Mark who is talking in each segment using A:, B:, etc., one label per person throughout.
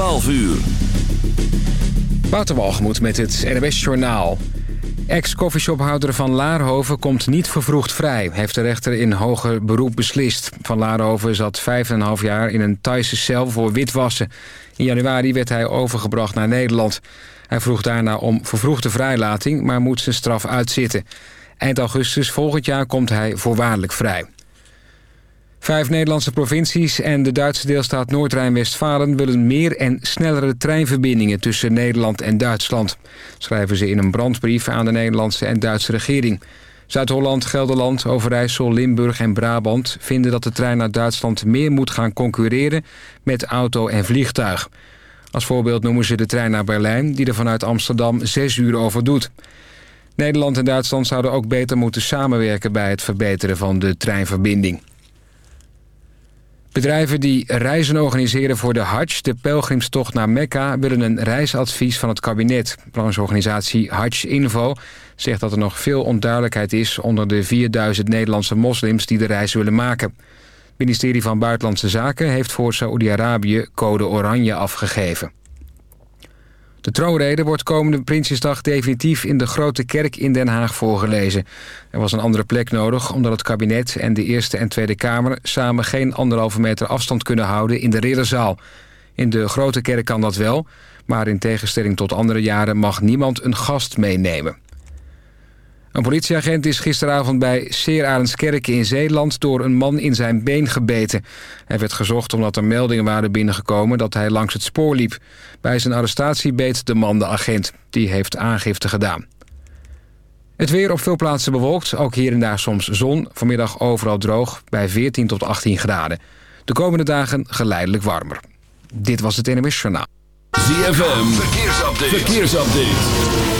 A: 12 uur.
B: Waterwalgemoed met het NWS Journaal. Ex-coffeeshophouder van Laarhoven komt niet vervroegd vrij... heeft de rechter in hoger beroep beslist. Van Laarhoven zat 5,5 jaar in een Thaise cel voor witwassen. In januari werd hij overgebracht naar Nederland. Hij vroeg daarna om vervroegde vrijlating... maar moet zijn straf uitzitten. Eind augustus volgend jaar komt hij voorwaardelijk vrij. Vijf Nederlandse provincies en de Duitse deelstaat Noord-Rijn-Westfalen... willen meer en snellere treinverbindingen tussen Nederland en Duitsland. Schrijven ze in een brandbrief aan de Nederlandse en Duitse regering. Zuid-Holland, Gelderland, Overijssel, Limburg en Brabant... vinden dat de trein naar Duitsland meer moet gaan concurreren... met auto en vliegtuig. Als voorbeeld noemen ze de trein naar Berlijn... die er vanuit Amsterdam zes uur over doet. Nederland en Duitsland zouden ook beter moeten samenwerken... bij het verbeteren van de treinverbinding. Bedrijven die reizen organiseren voor de Hajj, de pelgrimstocht naar Mekka... willen een reisadvies van het kabinet. Brancheorganisatie Hajj Info zegt dat er nog veel onduidelijkheid is... onder de 4000 Nederlandse moslims die de reis willen maken. Het ministerie van Buitenlandse Zaken heeft voor Saoedi-Arabië code oranje afgegeven. De troonrede wordt komende Prinsjesdag definitief in de Grote Kerk in Den Haag voorgelezen. Er was een andere plek nodig omdat het kabinet en de Eerste en Tweede Kamer... samen geen anderhalve meter afstand kunnen houden in de ridderzaal. In de Grote Kerk kan dat wel, maar in tegenstelling tot andere jaren... mag niemand een gast meenemen. Een politieagent is gisteravond bij Seerarendskerken in Zeeland... door een man in zijn been gebeten. Hij werd gezocht omdat er meldingen waren binnengekomen... dat hij langs het spoor liep. Bij zijn arrestatie beet de man de agent. Die heeft aangifte gedaan. Het weer op veel plaatsen bewolkt, ook hier en daar soms zon. Vanmiddag overal droog, bij 14 tot 18 graden. De komende dagen geleidelijk warmer. Dit was het NMS Journaal.
A: ZFM, verkeersupdate. verkeersupdate.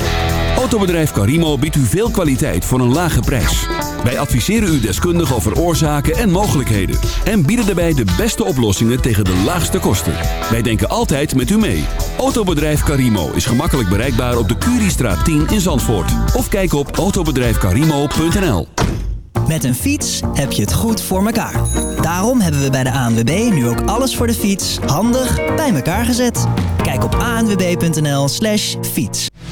A: Autobedrijf Carimo biedt u veel kwaliteit voor een lage prijs. Wij adviseren u deskundig over oorzaken en mogelijkheden. En bieden daarbij de beste oplossingen tegen de laagste kosten. Wij denken altijd met u mee. Autobedrijf Carimo is gemakkelijk bereikbaar op de Curiestraat 10 in Zandvoort. Of kijk op autobedrijfcarimo.nl
C: Met een fiets heb je het goed voor elkaar. Daarom hebben we bij de ANWB nu ook alles voor de fiets handig bij elkaar gezet. Kijk op anwb.nl slash fiets.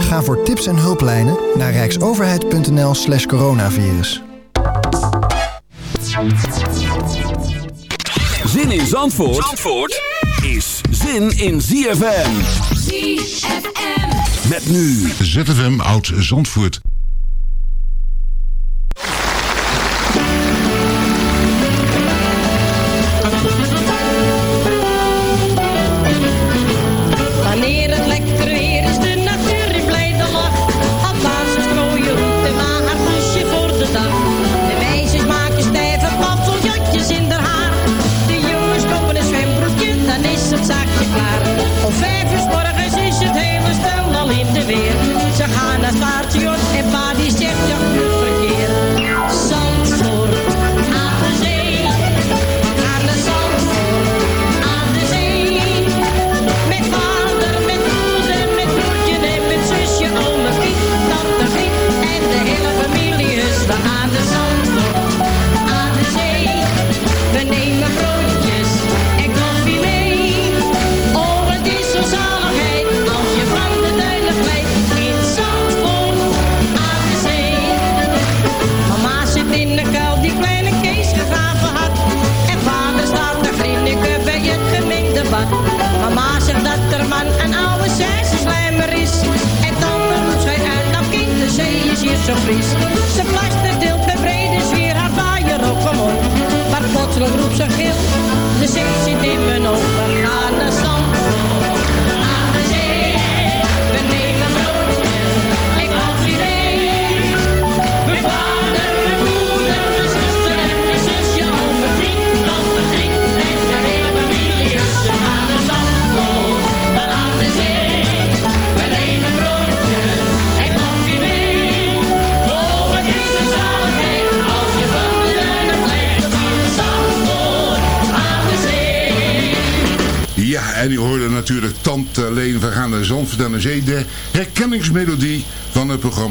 D: Ga voor tips en hulplijnen naar rijksoverheid.nl slash coronavirus.
A: Zin in Zandvoort, Zandvoort is zin in ZFM.
E: ZFM.
A: Met nu
F: ZFM Oud Zandvoort.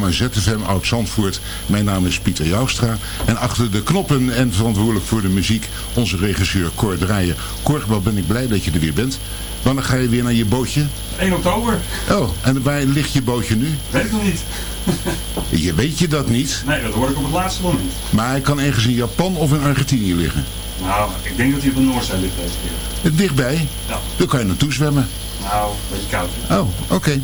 G: Programma ZFM Oud Zandvoort. Mijn naam is Pieter Joustra. En achter de knoppen en verantwoordelijk voor de muziek onze regisseur Cor Draaien. Cor, wat ben ik blij dat je er weer bent. Wanneer ga je weer naar je bootje?
H: 1 oktober.
G: Oh, en waar ligt je bootje nu?
H: Weet ik nog niet.
G: Je weet je dat niet,
H: Nee, dat hoor ik op het laatste moment.
G: maar hij kan ergens in Japan of in Argentinië liggen.
H: Nou, ik denk dat hij op de Noordzee ligt deze keer.
G: Dichtbij,
H: Ja.
G: dan kan je naartoe zwemmen.
H: Nou, een beetje koud.
G: Oh, oké.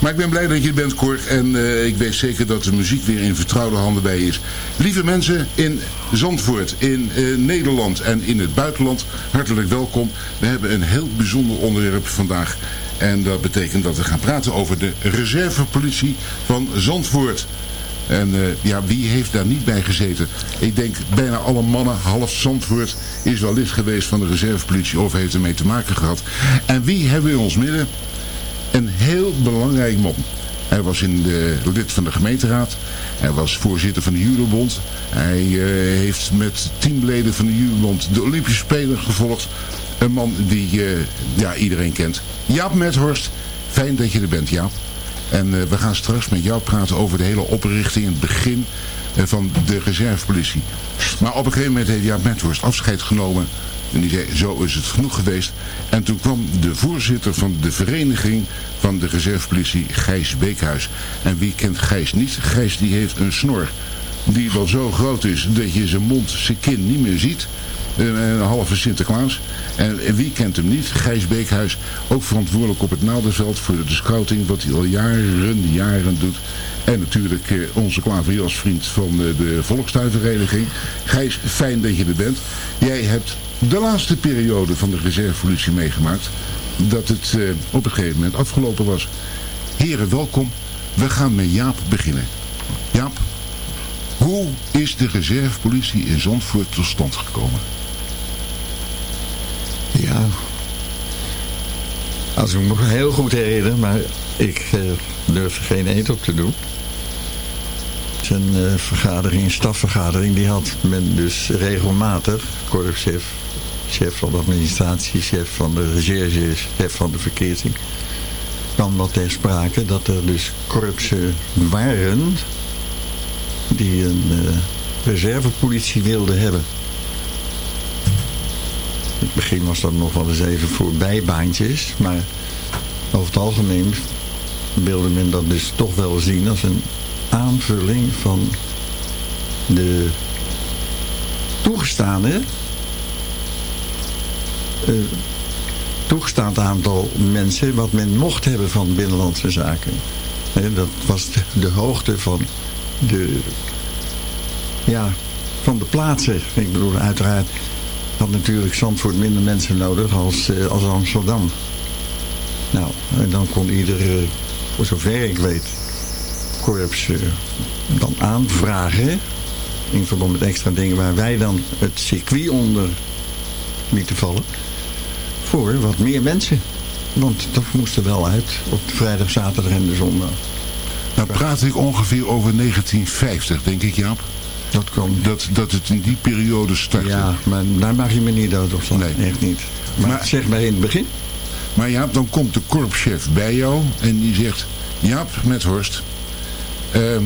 G: Maar ik ben blij dat je er bent, Cor. En eh, ik weet zeker dat de muziek weer in vertrouwde handen bij is. Lieve mensen in Zandvoort, in eh, Nederland en in het buitenland, hartelijk welkom. We hebben een heel bijzonder onderwerp vandaag. En dat betekent dat we gaan praten over de reservepolitie van Zandvoort. En eh, ja, wie heeft daar niet bij gezeten? Ik denk bijna alle mannen, half Zandvoort, is wel lid geweest van de reservepolitie of heeft ermee te maken gehad. En wie hebben we in ons midden? Een heel belangrijk man. Hij was in de, lid van de gemeenteraad. Hij was voorzitter van de judobond. Hij eh, heeft met teamleden van de judobond de Olympische Spelen gevolgd. Een man die eh, ja, iedereen kent. Jaap Methorst, fijn dat je er bent Jaap. En eh, we gaan straks met jou praten over de hele oprichting, het begin van de reservepolitie. Maar op een gegeven moment heeft Jaap Methorst afscheid genomen. En die zei, zo is het genoeg geweest. En toen kwam de voorzitter van de vereniging van de reservepolitie, Gijs Beekhuis. En wie kent Gijs niet? Gijs die heeft een snor die wel zo groot is dat je zijn mond, zijn kin niet meer ziet. Een, halve Sinterklaas. En, wie kent hem niet? Gijs Beekhuis, ook verantwoordelijk op het Naaldenveld voor de scouting, wat hij al jaren, jaren doet. En natuurlijk eh, onze klaverjasvriend van eh, de Volkstuinvereniging. Gijs, fijn dat je er bent. Jij hebt de laatste periode van de reservepolitie meegemaakt. Dat het eh, op een gegeven moment afgelopen was. Heren, welkom. We gaan met Jaap beginnen. Jaap, hoe is de reservepolitie in Zandvoort tot stand gekomen?
I: Ja. Als ik me heel goed herinner, maar ik eh, durf er geen eet op te doen. Zijn eh, vergadering, stafvergadering, die had men dus regelmatig, korpschef, chef van de administratie, chef van de recherche, chef van de verkeersing, kwam dat ter sprake dat er dus korpsen waren die een eh, reservepolitie wilden hebben. In het begin was dat nog wel eens even voor bijbaantjes, maar over het algemeen wilde men dat dus toch wel zien als een aanvulling van de toegestaande toegestaand aantal mensen wat men mocht hebben van binnenlandse zaken. Dat was de, hoogte van de, ja, van de plaatsen. Ik bedoel, uiteraard had natuurlijk Zandvoort minder mensen nodig als, eh, als Amsterdam. Nou, en dan kon ieder, eh, voor zover ik weet, korps eh, dan aanvragen. In verband met extra dingen waar wij dan het circuit onder lieten vallen. Voor wat meer mensen. Want dat moest er wel uit op de vrijdag, zaterdag en de zondag.
G: Nou praat ik ongeveer over 1950, denk ik Jaap.
I: Dat kan.
G: Dat, dat het in die periode startte.
I: Ja, maar daar mag je me niet dood op slaan.
G: Nee.
I: Echt niet. Maar,
G: Maar-
I: zeg maar in het begin.
G: Maar Jaap, dan komt de korpschef bij jou en die zegt... Jaap, met Horst, ehm,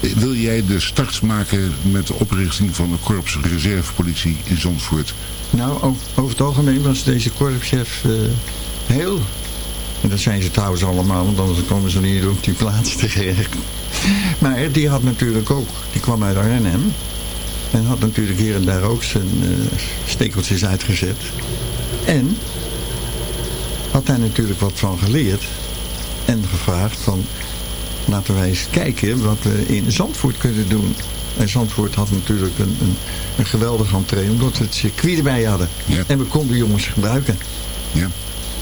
G: wil jij de start maken met de oprichting van de korps reservepolitie in Zandvoort?
I: Nou, over het algemeen was deze korpschef eh, heel... En dat zijn ze trouwens allemaal, want anders komen ze niet op die plaats terecht. Maar die had natuurlijk ook, die kwam uit Arnhem. En had natuurlijk hier en daar ook zijn eh, stekeltjes uitgezet. En had daar natuurlijk wat van geleerd. En gevraagd van, laten wij eens kijken wat we in Zandvoort kunnen doen. En Zandvoort had natuurlijk een, een, een geweldig entree, omdat we het circuit erbij hadden.
G: Ja.
I: En we konden jongens gebruiken.
G: Ja.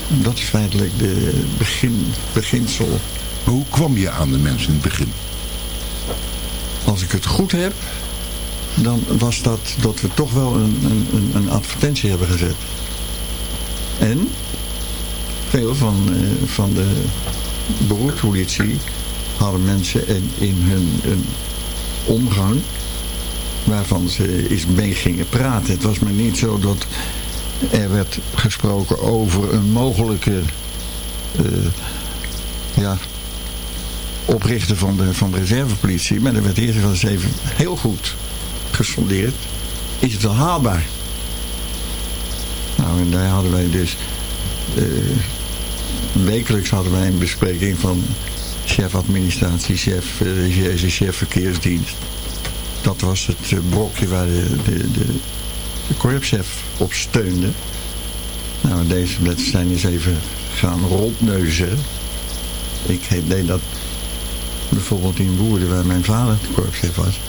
I: Dat is feitelijk de begin, beginsel.
G: Hoe kwam je aan de mensen in het begin?
I: Als ik het goed heb, dan was dat dat we toch wel een, een, een, een advertentie hebben gezet. En veel van, eh, van de beroepspolitie hadden mensen in, in hun, omgang waarvan ze eens mee gingen praten. Het was maar niet zo dat er werd gesproken over een mogelijke eh, ja, oprichten van de, van de reservepolitie. Maar er werd eerst wel eens even heel goed gesondeerd. Is het wel haalbaar? Nou, en daar hadden wij dus... eh, wekelijks hadden wij een bespreking van chef administratie, chef recherche, chef verkeersdienst. Dat was het eh, blokje waar de, de, de, korpschef op steunde. Nou, deze mensen zijn eens even gaan rondneuzen. Ik deed dat bijvoorbeeld in Woerden, waar mijn vader de korpschef was.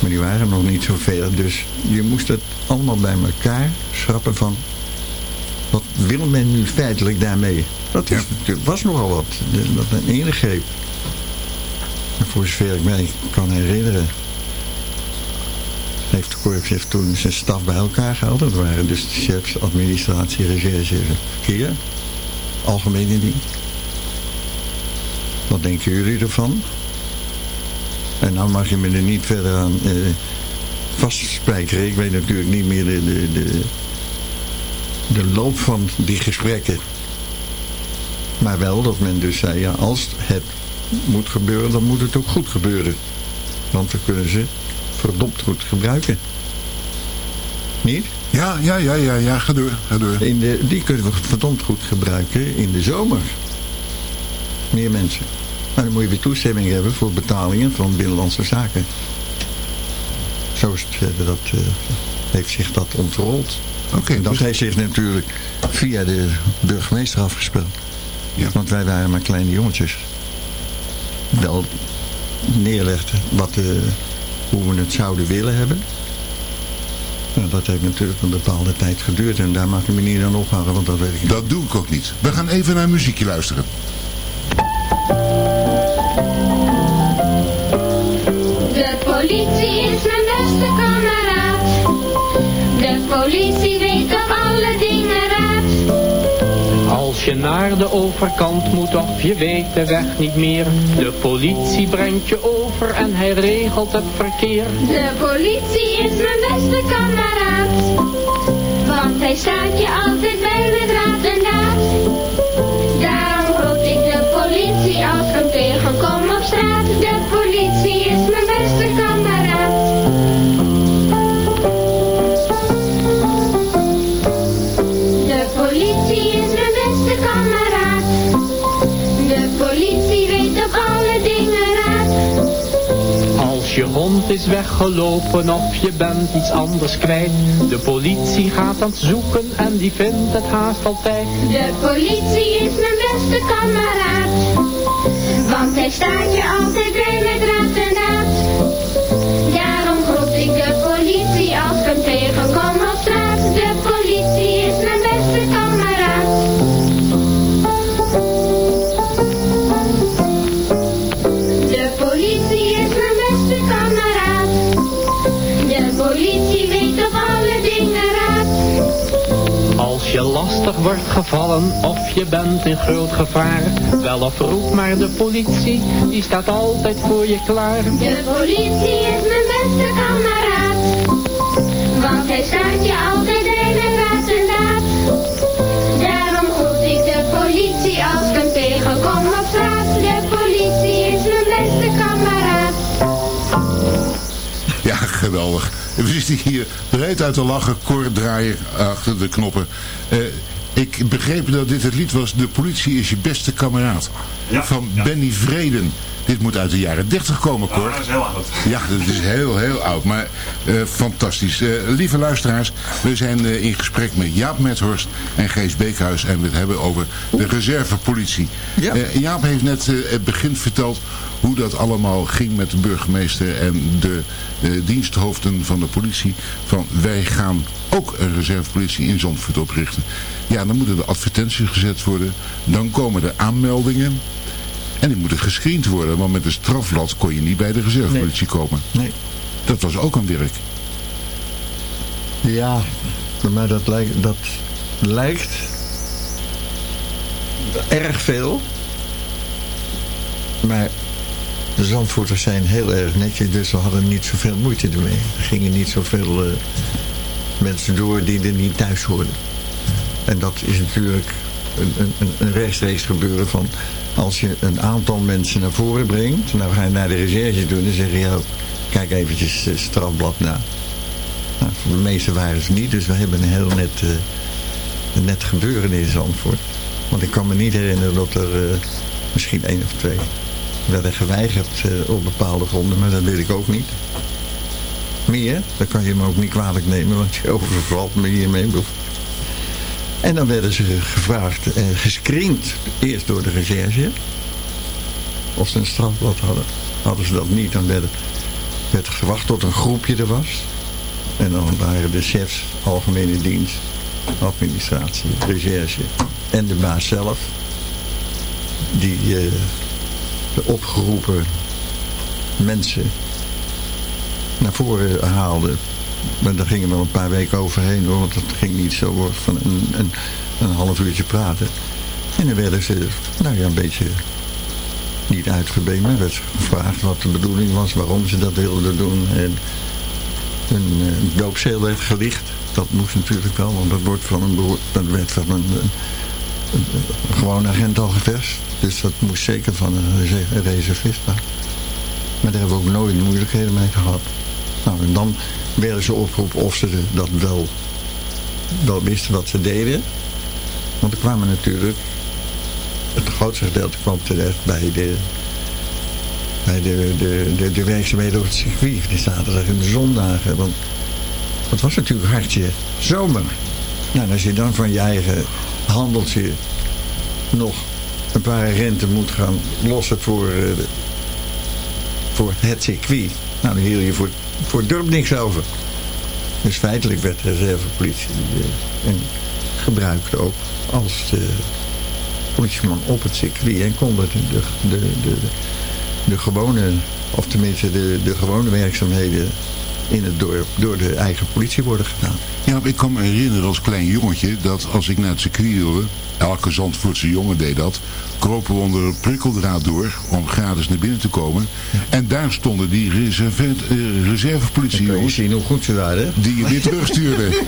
I: Maar die waren nog niet zo ver, dus je moest het allemaal bij elkaar schrappen van... Wat wil men nu feitelijk daarmee? Dat natuurlijk was nogal wat. Dat een ingreep. En voor zover ik mij kan herinneren... heeft de korpschef toen zijn staf bij elkaar gehaald. Dat waren dus de chefs, administratie, recherche, verkeer. Algemene dienst. Wat denken jullie ervan? En nou mag je me er niet verder aan eh, vastspijkeren. Ik weet natuurlijk niet meer de, de, de, de loop van die gesprekken. Maar wel dat men dus zei, ja, als het moet gebeuren, dan moet het ook goed gebeuren. Want we kunnen ze verdomd goed gebruiken. Niet?
G: Ja, ja, ja, ja, ja, ga door, ga door.
I: In de, die kunnen we verdomd goed gebruiken in de zomer. Meer mensen. Maar dan moet je weer toestemming hebben voor betalingen van binnenlandse zaken. Zo verder, dat, eh, heeft zich dat ontrold.
G: Oké,
I: En dat
G: dus-
I: heeft zich natuurlijk via de burgemeester afgespeeld.
G: Ja.
I: Want wij waren maar kleine jongetjes. Wel neerlegden wat, eh, hoe we het zouden willen hebben. Nou, dat heeft natuurlijk een bepaalde tijd geduurd. En daar mag ik me niet aan ophouden, want dat weet ik niet.
G: Dat doe ik ook niet. We gaan even naar muziekje luisteren.
J: De politie is mijn beste kameraad. De politie
K: je naar de overkant moet of je weet de weg niet meer. De politie brengt je over en hij regelt het verkeer.
J: De politie is mijn beste kameraad. Want hij staat je altijd bij met is
K: weggelopen of je bent iets anders kwijt. De politie gaat aan het zoeken en die vindt het haast altijd.
J: De politie is mijn beste kameraad. Want hij staat je altijd bij met raad
K: lastig wordt gevallen of je bent in groot gevaar. Wel of roep maar de politie, die staat altijd voor je klaar.
J: De politie is mijn beste kameraad. Want hij staat je altijd bij met raad en daad. Daarom groet ik de politie als ik hem tegenkom op straat. De politie is mijn beste kameraad.
G: Ja, geweldig. We zitten hier breed uit te lachen, koorddraaier achter de knoppen. Eh, ik begreep dat dit het lied was De politie is je beste kameraad.
H: Ja,
G: van
H: ja.
G: Benny Vreden. Dit moet uit de jaren 30 komen, Cor.
H: dat is heel oud.
G: Ja, dat is heel, heel oud, maar eh, fantastisch. Eh, lieve luisteraars, we zijn eh, in gesprek met Jaap Methorst en Gees Beekhuis en we het hebben over de reservepolitie.
I: Ja.
G: Eh, Jaap heeft net eh, het begin verteld hoe dat allemaal ging met de burgemeester en de eh, diensthoofden van de politie. Van wij gaan ook een reservepolitie in Zandvoort oprichten. Ja, dan moeten er advertenties gezet worden, dan komen er aanmeldingen. En die moeten gescreend worden, want met een strafblad kon je niet bij de reservepolitie komen.
I: Nee.
G: Dat was ook een werk.
I: Ja, maar dat lijkt, dat lijkt erg veel. Maar de Zandvoorters zijn heel erg netjes, dus we hadden niet zoveel moeite ermee. Er gingen niet zoveel eh, mensen door die er niet thuis hoorden. En dat is natuurlijk een, een, een rechtstreeks gebeuren van... als je een aantal mensen naar voren brengt... nou ga je naar de recherche doen en zeg je... "Yo, kijk eventjes het strafblad na. Nou, de meeste waren ze niet, dus we hebben een heel net, eh, een net gebeuren in. Want ik kan me niet herinneren dat er eh, misschien één of twee werden geweigerd eh, op bepaalde gronden, maar dat weet ik ook niet. Meer, dat kan je me ook niet kwalijk nemen, want je overvalt me hiermee. En dan werden ze gevraagd en gescreend, eerst door de recherche, of ze een strafblad hadden. Hadden ze dat niet, dan werd, werd gewacht tot een groepje er was. En dan waren de chefs, algemene dienst, administratie, recherche en de baas zelf, die eh, de opgeroepen mensen naar voren haalden. Maar daar gingen we wel een paar weken overheen want dat ging niet zo van een, een, een half uurtje praten. En dan werden ze, nou ja, een beetje niet uitgebeen, maar werd gevraagd wat de bedoeling was, waarom ze dat wilden doen. En een, een doopzeel werd gelicht. Dat moest natuurlijk wel, want dat, wordt van een dat werd van een, gewone agent al geverst. Dus dat moest zeker van een rese- een reservist. Maar daar hebben we ook nooit moeilijkheden mee gehad. Nou, en dan werden ze opgeroepen of ze dat wel, wisten wat ze deden. Want er kwamen natuurlijk, het grootste gedeelte kwam terecht bij de, bij de, de, de, de werkzaamheden op het circuit. De zaterdag en de zondagen. Want het was natuurlijk hartje zomer. Nou, als je dan van je eigen handeltje nog een paar renten moet gaan lossen voor, eh, voor het circuit. Nou, dan hield je voor, voor het dorp niks over. Dus feitelijk werd de reservepolitie eh, gebruikt ook als eh, politieman op het circuit. En konden de, de, de, de, de gewone, of tenminste de, de gewone werkzaamheden in het dorp door de eigen politie worden gedaan.
G: Ja, ik kan me herinneren als klein jongetje dat als ik naar het circuit wilde, elke Zandvoortse jongen deed dat, kropen we onder een prikkeldraad door om gratis naar binnen te komen. En daar stonden die reserve, eh, reservepolitiejongens
I: zien hoe goed ze waren.
G: die je weer terugstuurden.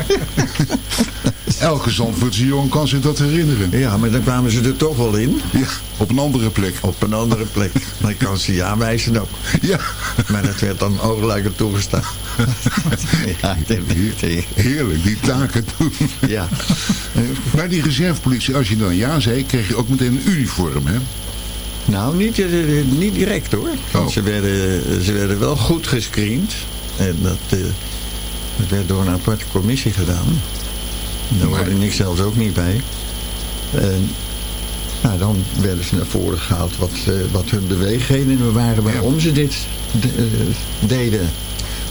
G: elke Zandvoortse jongen kan zich dat herinneren.
I: Ja, maar dan kwamen ze er toch wel in.
G: Ja, op een andere plek.
I: Op een andere plek. Maar ik kan ze je aanwijzen ook.
G: Ja.
I: Maar dat werd dan oogluikend toegestaan. Ja, weet
G: Heerlijk, die taken doen.
I: Ja.
G: Maar die reservepolitie, als je dan ja zei, kreeg je ook meteen een uniform, hè?
I: Nou, niet, eh, niet direct hoor. Want ze, werden, ze werden wel goed gescreend. En dat, eh, dat werd door een aparte commissie gedaan. Daar hoorde ik zelfs ook niet bij. En nou, dan werden ze naar voren gehaald wat, eh, wat hun beweegredenen waren waarom ze dit de- eh, deden.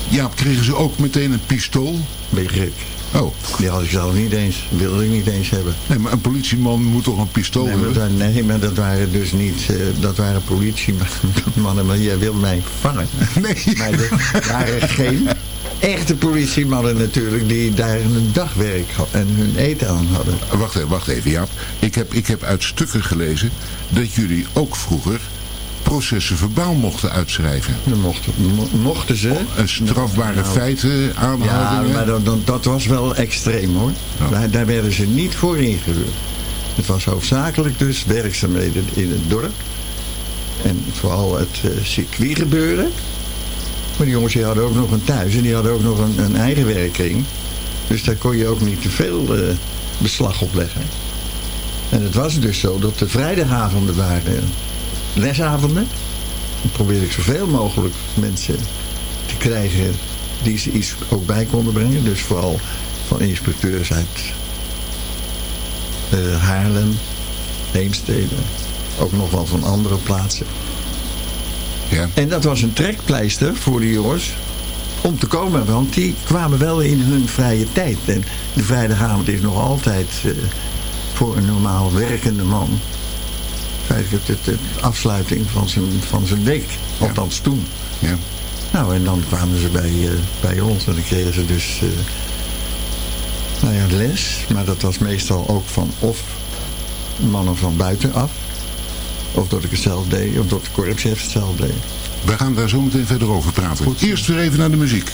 G: Ja, kregen ze ook meteen een pistool?
I: Ben je gek?
G: Oh.
I: Die had ik zelf niet eens, wilde ik niet eens hebben.
G: Nee, maar een politieman moet toch een pistool
I: Nee, maar
G: hebben?
I: dat, nee, maar dat waren dus niet, eh, dat waren politiemannen, maar jij wil mij vangen.
G: Nee.
I: Maar er waren geen echte politiemannen natuurlijk die daar een dagwerk en hun eten aan hadden.
G: Wacht even, wacht even, Jaap. Ik heb, ik heb uit stukken gelezen dat jullie ook vroeger processen verbaal mochten uitschrijven.
I: Dan mochten, mo- mochten ze.
G: Een strafbare
I: Nou,
G: feiten,
I: Ja,
G: aanhoudingen.
I: maar dat, dat, dat was wel extreem hoor. Daar, daar werden ze niet voor ingehuurd. Het was hoofdzakelijk dus werkzaamheden in het dorp. En vooral het eh, circuit gebeuren. Maar die jongens die hadden ook nog een thuis en die hadden ook nog een, een eigen werking. Dus daar kon je ook niet te veel eh, beslag op leggen. En het was dus zo dat de vrijdagavonden waren lesavonden. Dan probeerde ik zoveel mogelijk mensen te krijgen die ze iets ook bij konden brengen. Dus vooral van inspecteurs uit eh, Haarlem, Heemstede, ook nog wel van andere plaatsen.
G: Ja.
I: En dat was een trekpleister voor de jongens om te komen, want die kwamen wel in hun vrije tijd. En de vrijdagavond is nog altijd eh, voor een normaal werkende man feitelijk het, het, het afsluiting van zijn, van zijn week. Althans toen.
G: Ja.
I: Nou, en dan kwamen ze bij, eh, bij ons en dan kregen ze dus eh, nou ja, les. Maar dat was meestal ook van of mannen van buitenaf. Of dat ik het zelf deed, of dat de korpschef het zelf deed.
G: We gaan daar zo meteen verder over praten. Eerst weer even naar de muziek.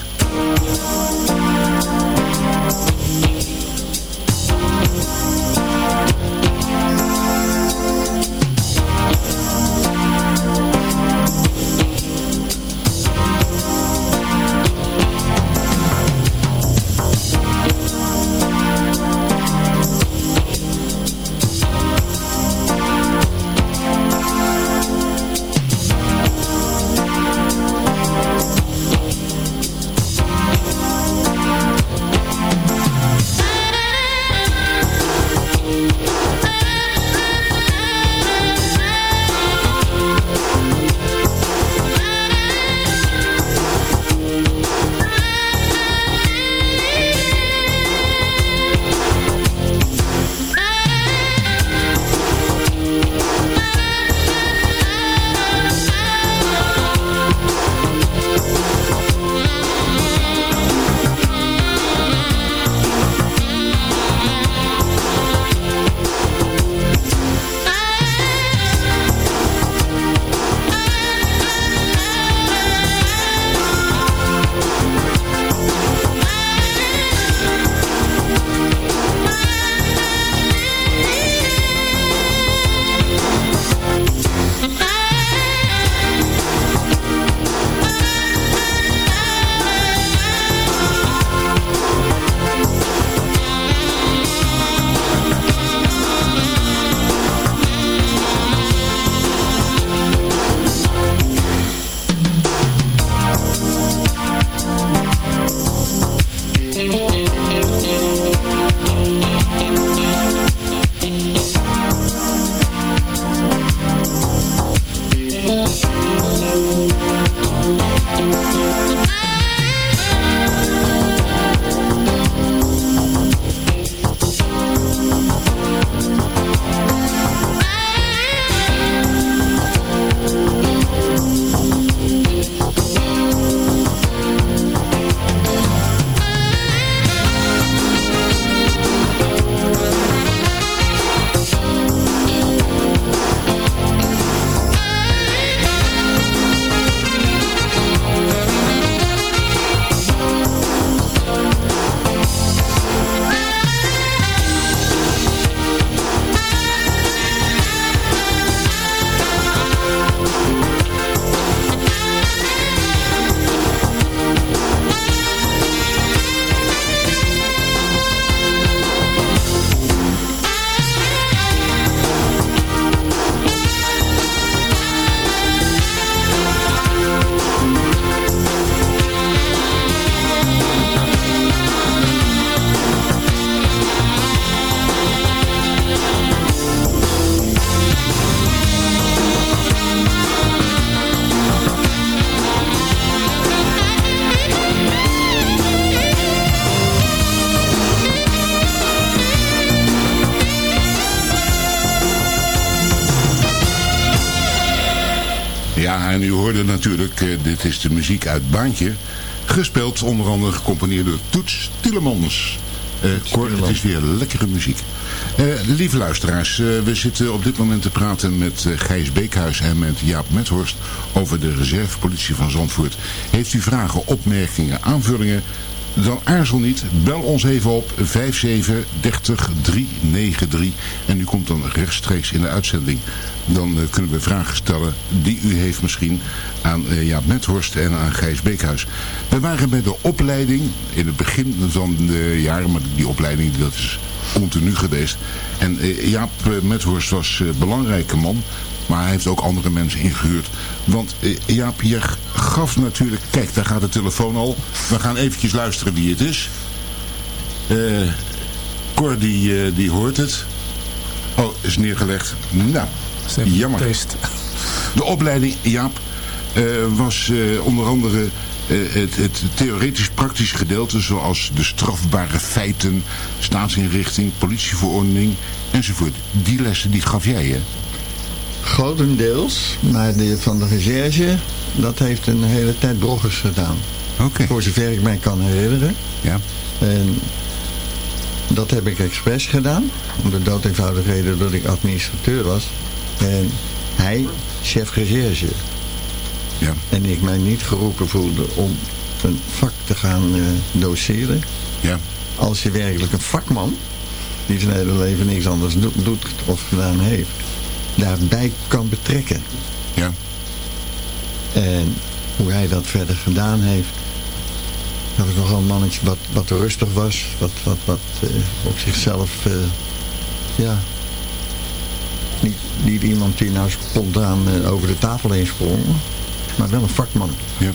G: Muziek uit Baantje. Gespeeld onder andere gecomponeerd door Toets Tielemans. Eh Cor, het is weer lekkere muziek. Eh, lieve luisteraars, eh, we zitten op dit moment te praten met Gijs Beekhuis en met Jaap Methorst over de reservepolitie van Zandvoort. Heeft u vragen, opmerkingen, aanvullingen? Dan aarzel niet, bel ons even op 5730393 en u komt dan rechtstreeks in de uitzending. Dan kunnen we vragen stellen die u heeft misschien aan eh, Jaap Methorst en aan Gijs Beekhuis. We waren bij de opleiding in het begin van de jaren, maar die opleiding dat is continu geweest. En eh, Jaap eh, Methorst was een belangrijke man. Maar hij heeft ook andere mensen ingehuurd. Want Jaap, je gaf natuurlijk... Kijk, daar gaat de telefoon al. We gaan eventjes luisteren wie het is. Eh Cor, die, die hoort het. Oh, is neergelegd. Nou, jammer. De opleiding, Jaap, was eh, onder andere... eh, het, het theoretisch-praktisch gedeelte, zoals de strafbare feiten, staatsinrichting, politieverordening enzovoort. Die lessen die gaf jij, hè?
I: Grotendeels, maar de, van de recherche, dat heeft een hele tijd Broggers gedaan.
G: Oké.
I: Voor zover ik mij kan herinneren.
G: Ja.
I: En dat heb ik expres gedaan. Om de dood eenvoudige reden dat ik administrateur was. En hij chef recherche.
G: Ja.
I: En ik mij niet geroepen voelde om een vak te gaan eh, doseren.
G: Ja.
I: Als je werkelijk een vakman, die zijn hele leven niks anders doet, doet of gedaan heeft, daarbij kan betrekken.
G: Ja.
I: En hoe hij dat verder gedaan heeft. Dat was nogal een mannetje wat, wat rustig was. Wat, wat, wat eh, op zichzelf, eh, ja. Niet, niet iemand die nou spontaan over de tafel heen sprong. Maar wel een vakman.
G: Ja.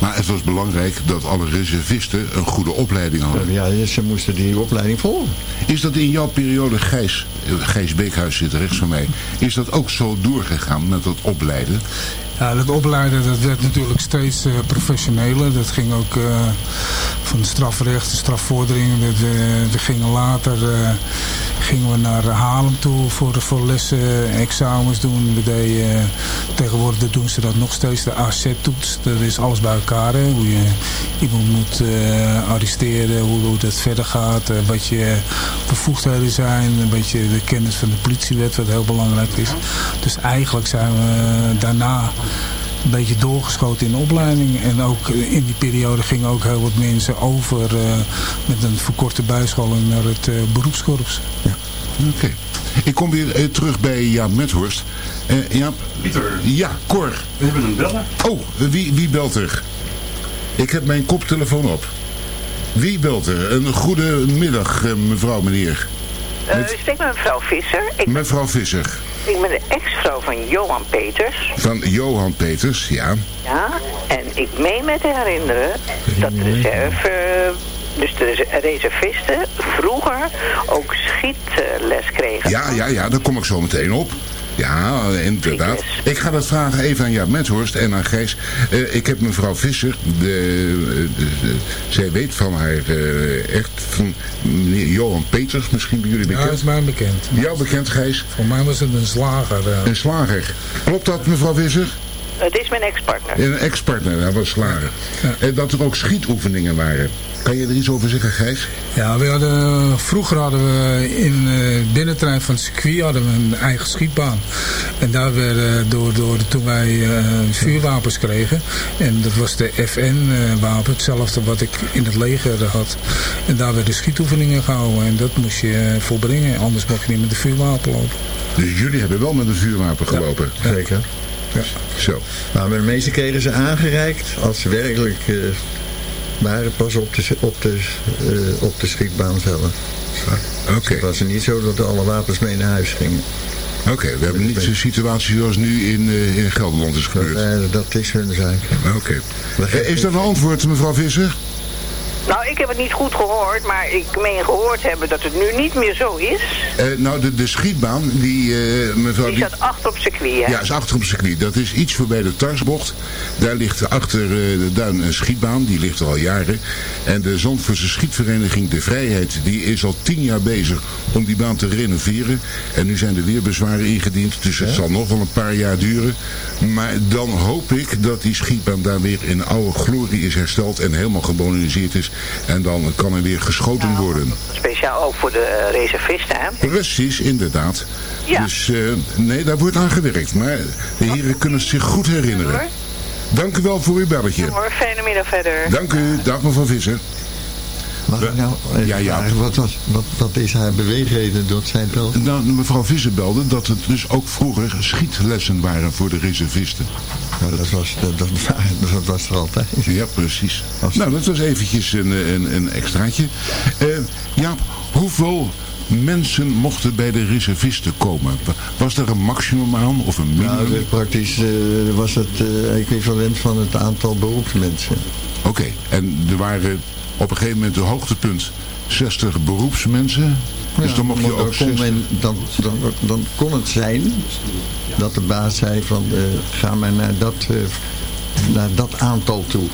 G: Maar het was belangrijk dat alle reservisten een goede opleiding hadden.
I: Ja, ze moesten die opleiding volgen.
G: Is dat in jouw periode, Gijs, eh, Gijs Beekhuis zit rechts van mij, is dat ook zo doorgegaan met dat opleiden?
L: Ja, dat opleiden dat werd natuurlijk steeds eh, professioneler. Dat ging ook eh, van strafrecht, de strafvorderingen. Dat, we, we gingen later eh, gingen we naar Haarlem toe voor, voor lessen, examens doen. We deden, eh, tegenwoordig doen ze dat nog steeds, de AZ-toets. Dat is alles bij elkaar. Hoe je iemand moet eh, arresteren, hoe, hoe dat verder gaat. eh, wat je bevoegdheden zijn. Een beetje de kennis van de politiewet, wat heel belangrijk is. Dus eigenlijk zijn we daarna een beetje doorgeschoten in de opleiding. En ook in die periode gingen ook heel wat mensen over eh, met een verkorte bijscholing naar het beroepskorps.
G: Oké. Ik kom weer eh, terug bij Jaap Methorst. Eh Jaap,
H: Pieter,
G: ja, Cor.
H: we hebben een beller.
G: Oh, wie, wie belt er? Ik heb mijn koptelefoon op. Wie belt er? Een goede middag, eh, mevrouw, meneer.
M: Eh, ik spreek met mevrouw Visser. Ik,
G: Mevrouw Visser.
M: ik ben de ex-vrouw van Johan Peters.
G: Van Johan Peters, ja.
M: Ja, en ik meen me te herinneren dat de reserve... Dus de res- reservisten vroeger ook schietles kregen.
G: Ja, ja, ja, daar kom ik zo meteen op. Ja, inderdaad. Ik ga dat vragen even aan Jaap Methorst en aan Gijs. Eh, ik heb mevrouw Visser, de, de- de- zij weet van haar eh, echt van meneer Johan Peters, misschien bij jullie
L: Ja, dat
G: bekend.
L: is mij bekend.
G: Jou bekend, Gijs?
L: Voor mij was het een slager. eh.
G: Een slager. Klopt dat, mevrouw Visser?
M: Het is mijn ex-partner.
G: Een ex-partner, hij was slager. En dat er ook schietoefeningen waren. Kan je er iets over zeggen, Gijs?
L: Ja, we hadden, vroeger hadden we in de binnentrein van het circuit hadden we een eigen schietbaan. En daar werden door, door toen wij eh, vuurwapens kregen. En dat was de FN-wapen, hetzelfde wat ik in het leger had. En daar werden schietoefeningen gehouden. En dat moest je eh, volbrengen, anders mocht je niet met de vuurwapen lopen.
G: Dus jullie hebben wel met een vuurwapen gelopen?
I: Zeker.
L: Ja.
G: Zo.
I: Maar de meeste kregen ze aangereikt als ze werkelijk eh, waren pas op de, op de, eh, op de schietbaan zelf.
G: Oké.
I: Het was niet zo dat alle wapens mee naar huis gingen.
G: Oké, we hebben niet zo'n situatie zoals nu in, eh, in Gelderland is gebeurd.
I: Dat, dat is hun zaak.
G: Oké. Is dat een antwoord, mevrouw Visser?
M: Ik heb het niet goed gehoord, maar ik meen gehoord hebben dat het nu niet meer zo is.
G: Eh, nou, de, de schietbaan, die eh, mevrouw...
M: Die staat achter op circuit, hè?
G: Ja, is achter op circuit. Dat is iets voorbij de Tarsbocht. Daar ligt achter eh, de duin een schietbaan. Die ligt er al jaren. En de Zandvoortse schietvereniging De Vrijheid... die is al tien jaar bezig om die baan te renoveren. En nu zijn er weer bezwaren ingediend. Dus het zal nog wel een paar jaar duren. Maar dan hoop ik dat die schietbaan daar weer in oude glorie is hersteld... en helemaal gemoderniseerd is. En dan kan er weer geschoten worden.
M: Speciaal ook voor de eh, reservisten, hè?
G: Precies, inderdaad.
M: Ja.
G: Dus eh, nee, daar wordt aan gewerkt. Maar de heren kunnen het zich goed herinneren. Dank u wel voor uw belletje.
M: Hoor, fijne middag verder.
G: Dank u, dag mevrouw Visser.
I: Mag ik nou
G: Ja, ja.
I: vragen, Wat, was, wat, wat is haar beweegreden dat zij belde?
G: Nou, mevrouw Visser belde dat het dus ook vroeger schietlessen waren voor de reservisten.
I: Nou, dat was, dat, dat, dat was er altijd.
G: Ja, precies. Nou, dat was eventjes een, een, een extraatje. Eh Jaap, hoeveel mensen mochten bij de reservisten komen? Was er een maximum aan of een minimum?
I: Nou, dat praktisch eh, was het eh, equivalent van het aantal beroepsmensen.
G: Oké, en er waren op een gegeven moment een hoogtepunt 60 beroepsmensen. Dus
I: Ja,
G: dan mocht je ook
I: dan, kon
G: 60...
I: men, dan, dan, dan kon het zijn dat de baas zei van eh, ga maar naar dat, eh, naar dat aantal toe.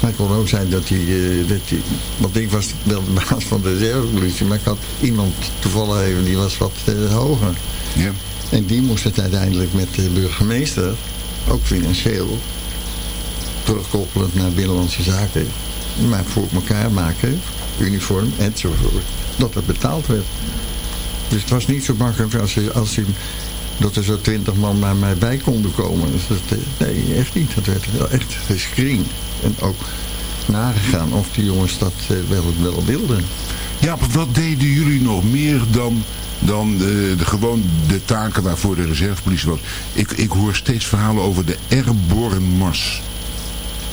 I: Maar het kon ook zijn dat hij, eh, dat hij, want ik was wel de baas van de reservepolitie, maar ik had iemand toevallig even, die was wat hoger.
G: Ja.
I: En die moest het uiteindelijk met de burgemeester, ook financieel, terugkoppelend naar Binnenlandse Zaken, maar voor elkaar maken, uniform enzovoort, dat het betaald werd. Dus het was niet zo makkelijk als als je dat er zo twintig man bij mij bij konden komen. Dus eh, nee, echt niet. Dat werd wel echt gescreend. En ook nagegaan of die jongens dat eh, wel, wel wilden.
G: Ja, wat deden jullie nog meer dan, dan de, de, gewoon de taken waarvoor de reservepolitie was? Ik, ik hoor steeds verhalen over de Airborne Mars.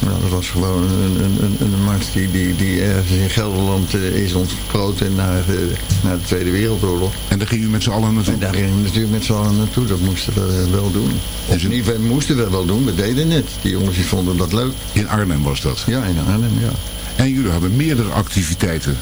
I: Nou, dat was gewoon een, een, een, een mars die, die, die ergens in Gelderland eh, is ontsproten naar, eh, naar de Tweede Wereldoorlog.
G: En daar gingen we met z'n allen naartoe?
I: En daar gingen we natuurlijk met z'n allen naartoe. Dat moesten we eh, wel doen. Of niet, we moesten we wel doen. We deden het. Die jongens die vonden dat leuk.
G: In Arnhem was dat?
I: Ja, in Arnhem, ja.
G: En jullie hadden meerdere activiteiten.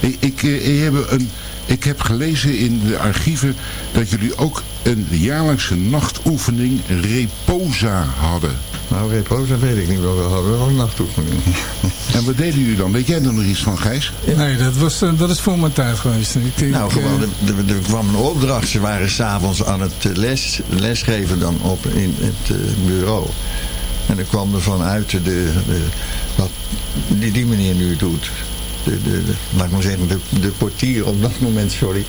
G: Ik, ik, eh, ik heb een, ik heb gelezen in de archieven dat jullie ook een jaarlijkse nachtoefening Reposa hadden.
I: Nou, Reposa weet ik niet wel. We hadden wel een nachtoefening.
G: En wat deden jullie dan? Weet jij er nog iets van, Gijs?
L: Nee, dat, was, eh, dat is voor mijn tijd geweest. Ik,
I: Nou,
L: eh,
I: gewoon, er, er- er kwam een opdracht. Ze waren s'avonds aan het eh, les, lesgeven dan op in het eh, bureau. En er kwam er vanuit de, de, wat die, die meneer nu doet. De, de, maar de, de portier op dat moment, sorry.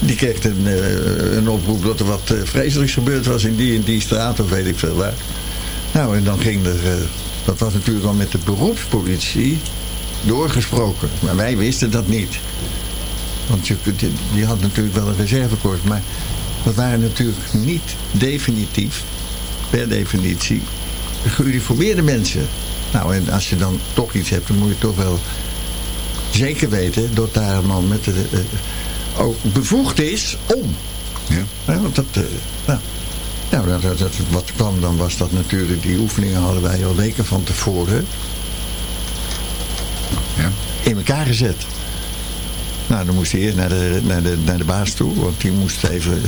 I: Die kreeg een, eh, een oproep dat er wat eh, vreselijks gebeurd was in die en die straat of weet ik veel waar. Nou, en dan ging er, eh, dat was natuurlijk al met de beroepspolitie doorgesproken. Maar wij wisten dat niet. Want je, je had natuurlijk wel een reservekorps, maar dat waren natuurlijk niet definitief, per definitie, geuniformeerde mensen. Nou, en als je dan toch iets hebt, dan moet je toch wel zeker weten dat daar een man met de, eh, ook bevoegd is om.
G: Ja.
I: want dat, nou, nou, dat, dat, dat- wat kwam dan was dat natuurlijk, die oefeningen hadden wij al weken van tevoren
G: Ja.
I: in elkaar gezet. Nou, dan moest hij eerst naar de, naar de, naar de baas toe, want die moest even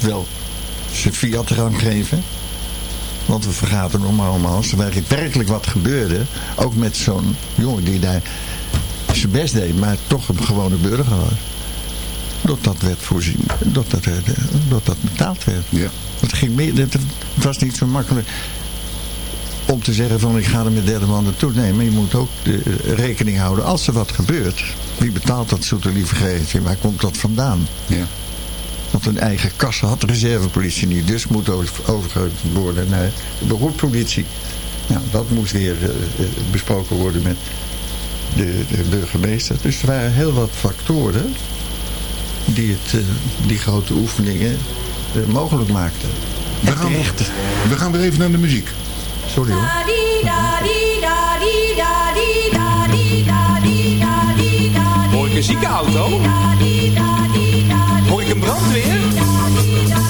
I: wel zijn fiat eraan geven. Want we vergaten nog maar allemaal, als er werkelijk wat gebeurde, ook met zo'n jongen die daar zijn best deed, maar toch een gewone burger was. Dat dat werd voorzien, dat dat, eh, dat, dat betaald werd.
G: Ja.
I: Het, ging meer, het, het was niet zo makkelijk om te zeggen van ik ga er met derde man naartoe. Nee, maar je moet ook de eh, rekening houden als er wat gebeurt. Wie betaalt dat zoete lieve? Waar komt dat vandaan?
G: Ja.
I: Want een eigen kassa had de reservepolitie niet. Dus moet over- overgehouden worden naar de beroepspolitie. Nou, dat moest weer eh, besproken worden met de, de burgemeester. Dus er waren heel wat factoren die het, eh, die grote oefeningen eh, mogelijk maakten.
G: We gaan, we gaan weer even naar de muziek.
I: Sorry hoor.
N: Hoor ik een ziekenauto? Hoor ik een brandweer?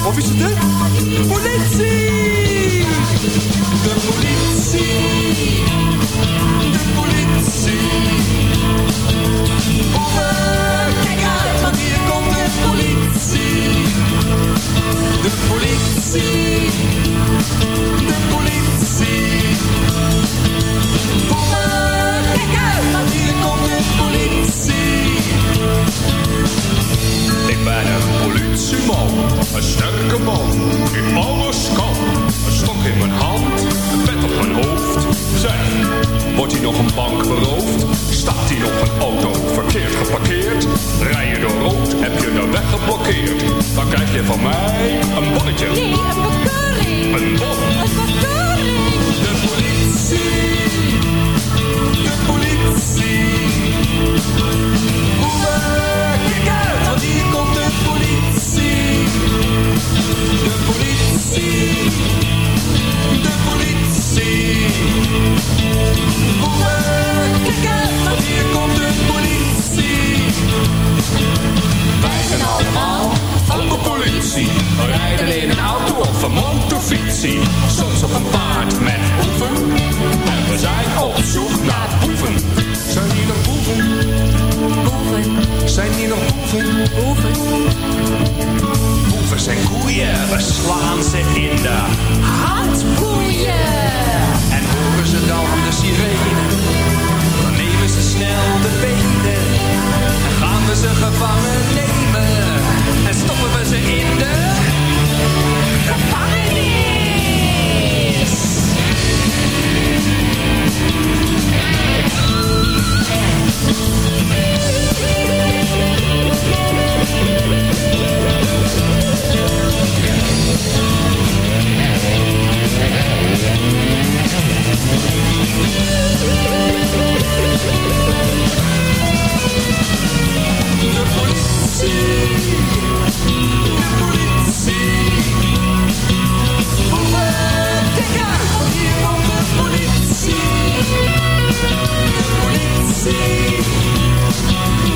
N: Of is het de politie? De politie, de politie. Kom maar, kijk uit, maar hier komt de politie. De politie. De politie. Kom maar, maar hier komt de politie. Ik ben een politieman, een stukken man.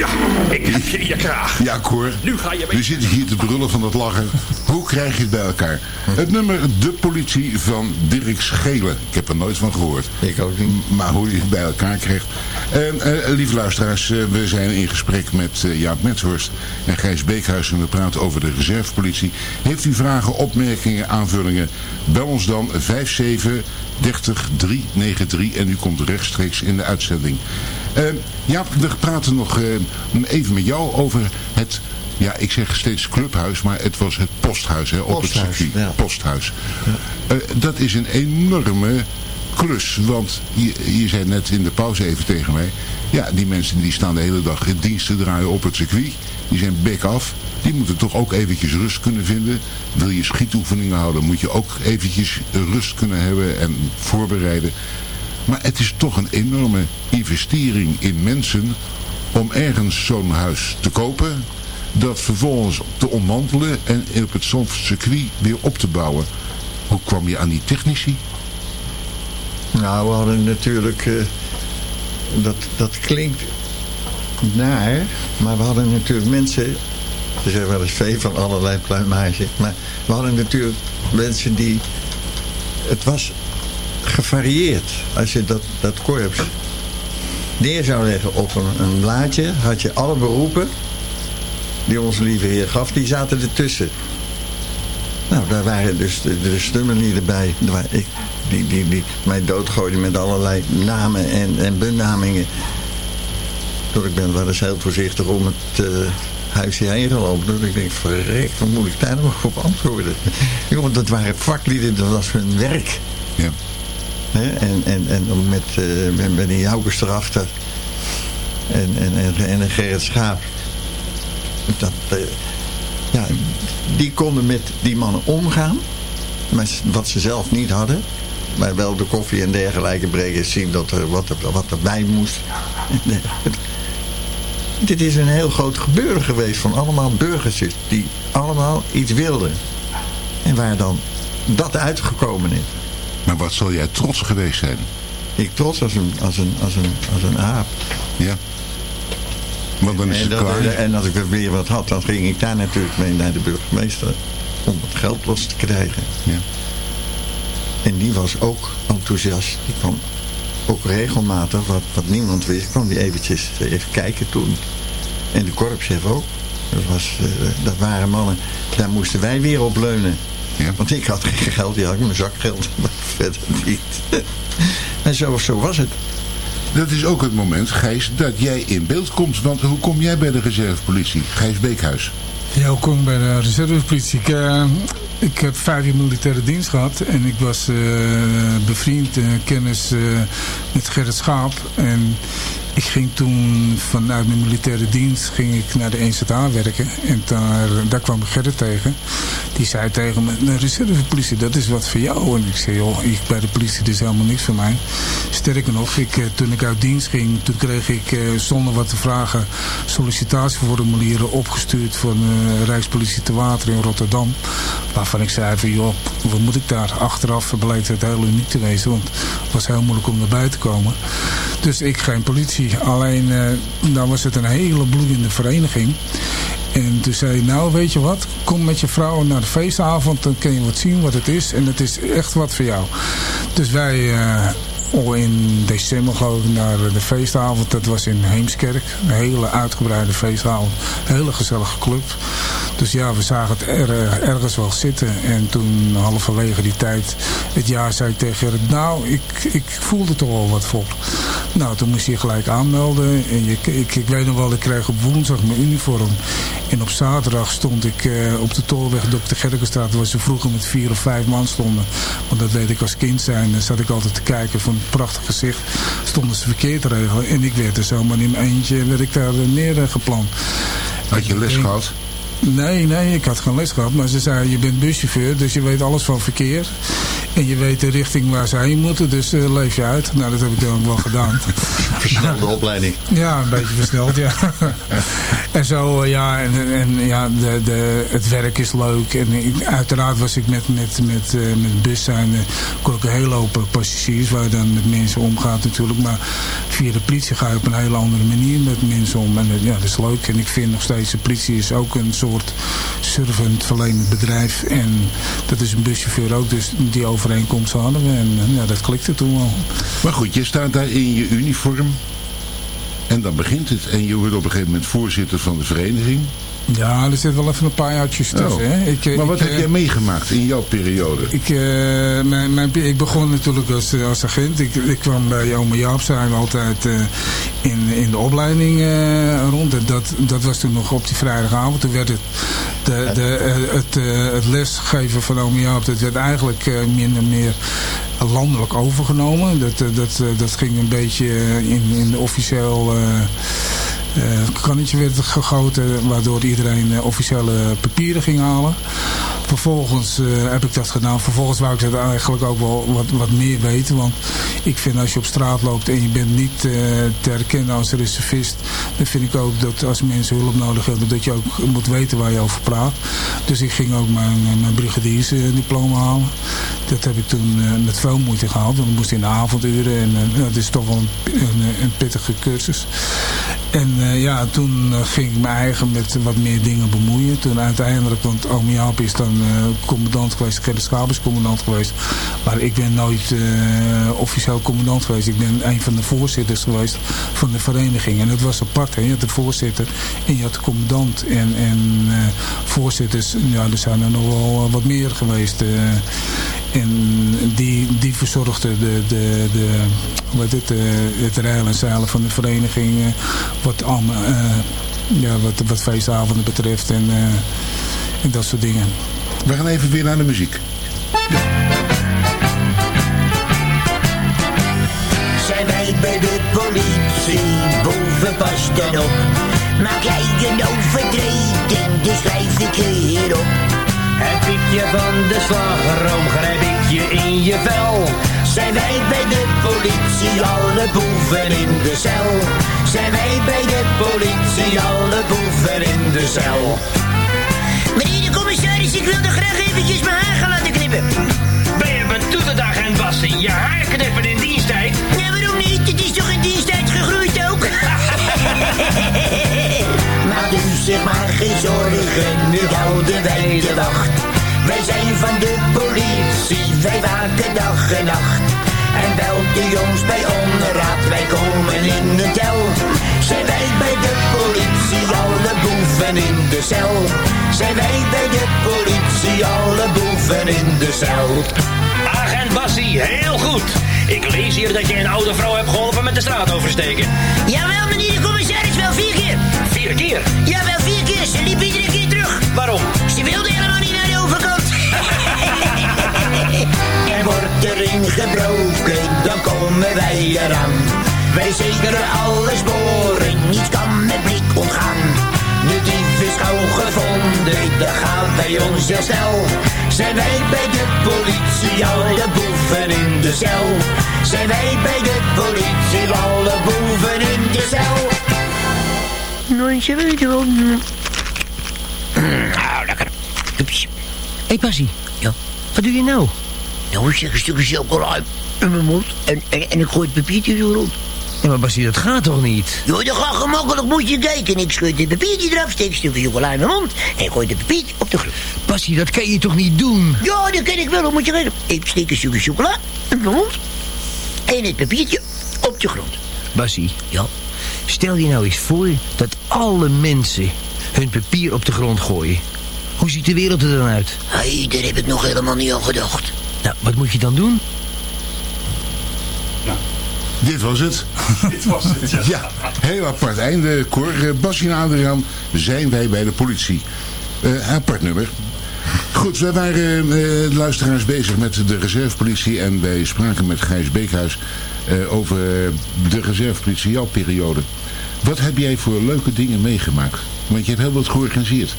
N: Ja, ik heb je in je kraag.
G: Ja, Cor.
N: Nu ga je mee.
G: We zitten hier te brullen van het lachen. Hoe krijg je het bij elkaar? Het nummer De Politie van Dirk Schelen. Ik heb er nooit van gehoord.
I: Ik ook niet.
G: Maar hoe je het bij elkaar krijgt. En, eh, lieve luisteraars, eh, we zijn in gesprek met eh, Jaap Metshorst en Gijs Beekhuis. En we praten over de reservepolitie. Heeft u vragen, opmerkingen, aanvullingen? Bel ons dan 57 30 393 en u komt rechtstreeks in de uitzending. Eh, Jaap, we praten nog eh, even met jou over het ja, ik zeg steeds clubhuis, maar het was het posthuis hè, op
I: Posthuis,
G: het circuit.
I: ja.
G: Posthuis. Eh, dat is een enorme klus, want je, je zei net in de pauze even tegen mij, ja, die mensen die staan de hele dag in dienst te draaien op het circuit, die zijn bek af. Die moeten toch ook eventjes rust kunnen vinden. Wil je schietoefeningen houden, moet je ook eventjes rust kunnen hebben en voorbereiden. Maar het is toch een enorme investering in mensen om ergens zo'n huis te kopen. Dat vervolgens te ontmantelen en op het circuit weer op te bouwen. Hoe kwam je aan die technici?
I: Nou, we hadden natuurlijk... eh, dat, dat klinkt naar, maar we hadden natuurlijk mensen... Ze zeggen wel eens vee van allerlei pluimage. Maar we hadden natuurlijk mensen die... Het was gevarieerd. Als je dat, dat korps neer zou leggen op een, een blaadje... had je alle beroepen die onze lieve heer gaf, die zaten ertussen. Nou, daar waren dus de, de bij. Ik, die, die, die mij doodgooiden met allerlei namen en, en benamingen. Dat ik ben wel eens heel voorzichtig om het uh, huisje heen gelopen. Dat ik denk, verrek, wat moet ik daar nog op antwoorden? Jongen, dat waren vaklieden, dat was hun werk.
G: Ja.
I: En, en, en met, uh, met, met een Joukers erachter. En, en, en, en Gerrit Schaap. Dat, uh, ja, die konden met die mannen omgaan. Maar wat ze zelf niet hadden. Maar wel de koffie en dergelijke brengen. Zien dat er wat, er, wat erbij moest. Dit is een heel groot gebeuren geweest van allemaal burgertjes. Die allemaal iets wilden. En waar dan dat uitgekomen is.
G: Maar wat zal jij trots geweest zijn?
I: Ik trots als een, als een, als een, als een aap.
G: Ja. Want dan is
I: en,
G: het
I: dat,
G: klaar.
I: en als ik weer wat had, dan ging ik daar natuurlijk mee naar de burgemeester. Om het geld los te krijgen.
G: Ja.
I: En die was ook enthousiast. Die kwam ook regelmatig, wat, wat niemand wist, kwam die eventjes even kijken toen. En de korpschef ook. Dat, was, uh, dat waren mannen, daar moesten wij weer op leunen.
G: Ja.
I: Want ik had geen geld, die had ik mijn zakgeld, maar verder niet. En zo, zo was het.
G: Dat is ook het moment, Gijs, dat jij in beeld komt. Want hoe kom jij bij de reservepolitie? Gijs Beekhuis.
L: Ja, welkom bij de reservepolitie. Ik, eh, ik heb vijf jaar militaire dienst gehad en ik was eh, bevriend en kennis eh, met Gerrit Schaap. En ik ging toen vanuit mijn militaire dienst ging ik naar de 1ZA werken. En daar, daar kwam ik Gerrit tegen. Die zei tegen me, de reservepolitie, dat is wat voor jou. En ik zei, joh, ik bij de politie, is helemaal niks voor mij. Sterker nog, ik, eh, toen ik uit dienst ging, toen kreeg ik eh, zonder wat te vragen sollicitatieformulieren opgestuurd van de Rijkspolitie te Water in Rotterdam. Waarvan ik zei van, joh, wat moet ik daar? Achteraf bleek het heel uniek te wezen, want het was heel moeilijk om erbij te komen. Dus ik geen politie. Alleen, eh, dan was het een hele bloeiende vereniging. En toen zei hij, nou weet je wat, kom met je vrouw naar de feestavond, dan kun je wat zien wat het is. En het is echt wat voor jou. Dus wij... eh, al in december geloof ik naar de feestavond. Dat was in Heemskerk. Een hele uitgebreide feestavond. Een hele gezellige club. Dus ja, we zagen het er, ergens wel zitten. En toen halverwege die tijd, het jaar zei ik tegen Gerrit, nou, ik, ik voelde toch wel wat voor. Nou, toen moest je gelijk aanmelden. En je, ik, ik weet nog wel, ik kreeg op woensdag mijn uniform. En op zaterdag stond ik eh, op de tolweg Dr. Gerkenstraat, waar ze vroeger met vier of vijf man stonden. Want dat weet ik als kind zijn. Dan zat ik altijd te kijken van prachtig gezicht. Stonden ze verkeerd te regelen. En ik werd er zomaar in mijn eentje, werd ik daar neergeplant.
G: Had je les gehad?
L: Nee, nee, ik had geen les gehad. Maar ze zei, je bent buschauffeur, dus je weet alles van verkeer. En je weet de richting waar ze heen moeten, dus uh, leef je uit. Nou, dat heb ik dan ook wel gedaan.
I: Versnelde opleiding.
L: Ja, een beetje versneld, ja. en zo, uh, ja, en, en ja, de, de, het werk is leuk. En ik, uiteraard was ik met, met, met, uh, met bus zijn, kon ik een hele hoop passagiers waar je dan met mensen omgaat natuurlijk. Maar via de politie ga je op een hele andere manier met mensen om. En ja, dat is leuk. En ik vind nog steeds, de politie is ook een soort servant verlenend bedrijf. En dat is een buschauffeur ook, dus die overeenkomst hadden we. En ja, dat klikte toen wel.
G: Maar goed, je staat daar in je uniform. En dan begint het. En je wordt op een gegeven moment voorzitter van de vereniging.
L: Ja, er zit wel even een paar jaartjes tussen.
G: Oh.
L: Hè? Ik,
G: maar wat
L: ik,
G: heb jij meegemaakt in jouw periode?
L: Ik, uh, mijn, mijn, ik begon natuurlijk als, als agent. Ik, ik kwam bij Ome Jaap zijn altijd uh, in, in de opleiding uh, rond. En dat, dat was toen nog op die vrijdagavond. Toen werd het, de, de, het, het lesgeven van Ome Jaap, dat werd eigenlijk min en meer landelijk overgenomen. Dat, dat, dat ging een beetje in, in de officieel... Uh, het kannetje werd gegoten, waardoor iedereen uh, officiële papieren ging halen. Vervolgens uh, heb ik dat gedaan. Vervolgens wou ik dat eigenlijk ook wel wat, wat meer weten. Want ik vind als je op straat loopt en je bent niet te herkennen als reservist. Dan vind ik ook dat als mensen hulp nodig hebben, dat je ook moet weten waar je over praat. Dus ik ging ook mijn, mijn brigadiersdiploma halen. Dat heb ik toen met veel moeite gehaald. Want ik moest in de avonduren en dat is toch wel een, een, pittige cursus. En uh, ja, toen uh, ging ik me eigen met wat meer dingen bemoeien. Toen uiteindelijk, want oom Jaap is dan uh, commandant geweest, is commandant geweest. Maar ik ben nooit officieel commandant geweest. Ik ben een van de voorzitters geweest van de vereniging. En dat was apart, hè. Je had de voorzitter en je had de commandant. En, en voorzitters, ja, er zijn er nog wel wat meer geweest. En die, die verzorgde de, de, de, wat het, het rijden en zeilen van de vereniging. Wat, allemaal, ja, wat, wat feestavonden betreft en, en dat soort dingen.
G: We gaan even weer naar de muziek.
O: Zijn wij bij de politie, boven pas dan op. Maak jij een overtreding, dus schrijf ik hier op.
P: Heb ik je van de slagroom, grijp ik je in je vel.
O: Zijn wij bij de politie, alle boeven in de cel. Zijn wij bij de politie, alle boeven in de cel.
Q: Commissaris, ik wilde graag eventjes mijn haar gaan laten knippen.
P: Ben je betoeterd en wassen, je haar knippen in diensttijd?
Q: Ja, waarom niet? Het is toch in diensttijd gegroeid ook?
O: Maak u zich maar geen zorgen, nu houden wij de wacht. Wij zijn van de politie, wij waken dag en nacht. En belt u ons bij onderraad, wij komen in de tel. Zijn wij bij de politie, boeven in de cel. Zijn wij bij de politie, alle boeven in de cel.
P: Agent Bassie, heel goed. Ik lees hier dat je een oude vrouw hebt geholpen met de straat oversteken.
Q: Jawel, meneer de commissaris, wel vier keer.
P: Vier keer?
Q: Ja, wel vier keer. Ze liep iedere keer terug.
P: Waarom?
Q: Ze wilde helemaal niet naar de overkant.
O: Er wordt erin gebroken, dan komen wij eraan. Wij zekeren alle sporen, niets kan met gevonden, daar gaat bij ons heel snel. Zijn wij bij de politie, alle boeven in de cel. Zijn wij bij de politie, alle boeven in de cel.
Q: Ze weet wel. Nou, lekker. Hé, hey. Ja? Wat doe je nou? Nou, ik zeg een stukje chocola in mijn mond en, en, en ik gooi het papiertje zo rond.
P: Ja, maar Bassie, dat gaat toch niet?
Q: Joh, dat gaat gemakkelijk, moet je kijken. Ik schud het papiertje eraf, steek een stukje chocola in mijn mond... en gooi het papiertje op de grond.
P: Bassie, dat kan je toch niet doen?
Q: Ja, dat kan ik wel, dat moet je kijken. Ik steek een stukje chocola in mijn mond... en het papiertje op de grond.
P: Bassie,
Q: Ja?
P: stel je nou eens voor dat alle mensen hun papier op de grond gooien. Hoe ziet de wereld er dan uit?
Q: Hé, daar heb ik nog helemaal niet aan gedacht.
P: Nou, wat moet je dan doen?
G: Dit was het.
H: Dit was het, ja.
G: Ja, heel apart einde. Cor, uh, Basje en Adriaan zijn wij bij de politie. Eh, apart nummer. Goed, wij waren eh, luisteraars bezig met de reservepolitie en wij spraken met Gijs Beekhuis eh, over de reservepolitie, jouw periode. Wat heb jij voor leuke dingen meegemaakt? Want je hebt heel wat georganiseerd.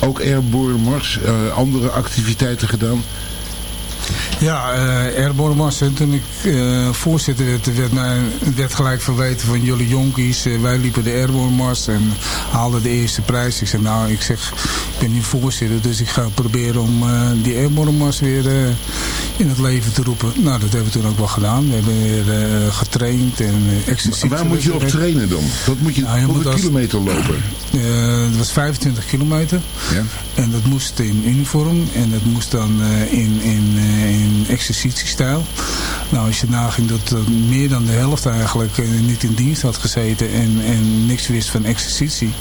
G: Ook Airborne Mars, eh, andere activiteiten gedaan.
L: Ja, eh Airborne Mars. En toen ik eh, voorzitter werd, werd, mij, werd gelijk verweten van jullie jonkies. eh, wij liepen de Airborne Mars en haalden de eerste prijs. Ik zei, nou, ik zeg, ik ben nu voorzitter, dus ik ga proberen om die Airborne Mars weer in het leven te roepen. Nou, dat hebben we toen ook wel gedaan. We hebben weer getraind en uh, exercitie.
G: Waar moet je op trainen dan? Wat moet je,
L: Nou, je moet als-
G: kilometer lopen?
L: Het was 25 kilometer.
G: Ja?
L: En dat moest in uniform. En dat moest dan in, in, eh, exercitiestijl. Nou, als je naging dat eh, meer dan de helft eigenlijk eh, niet in dienst had gezeten. En, en niks wist van exercitie.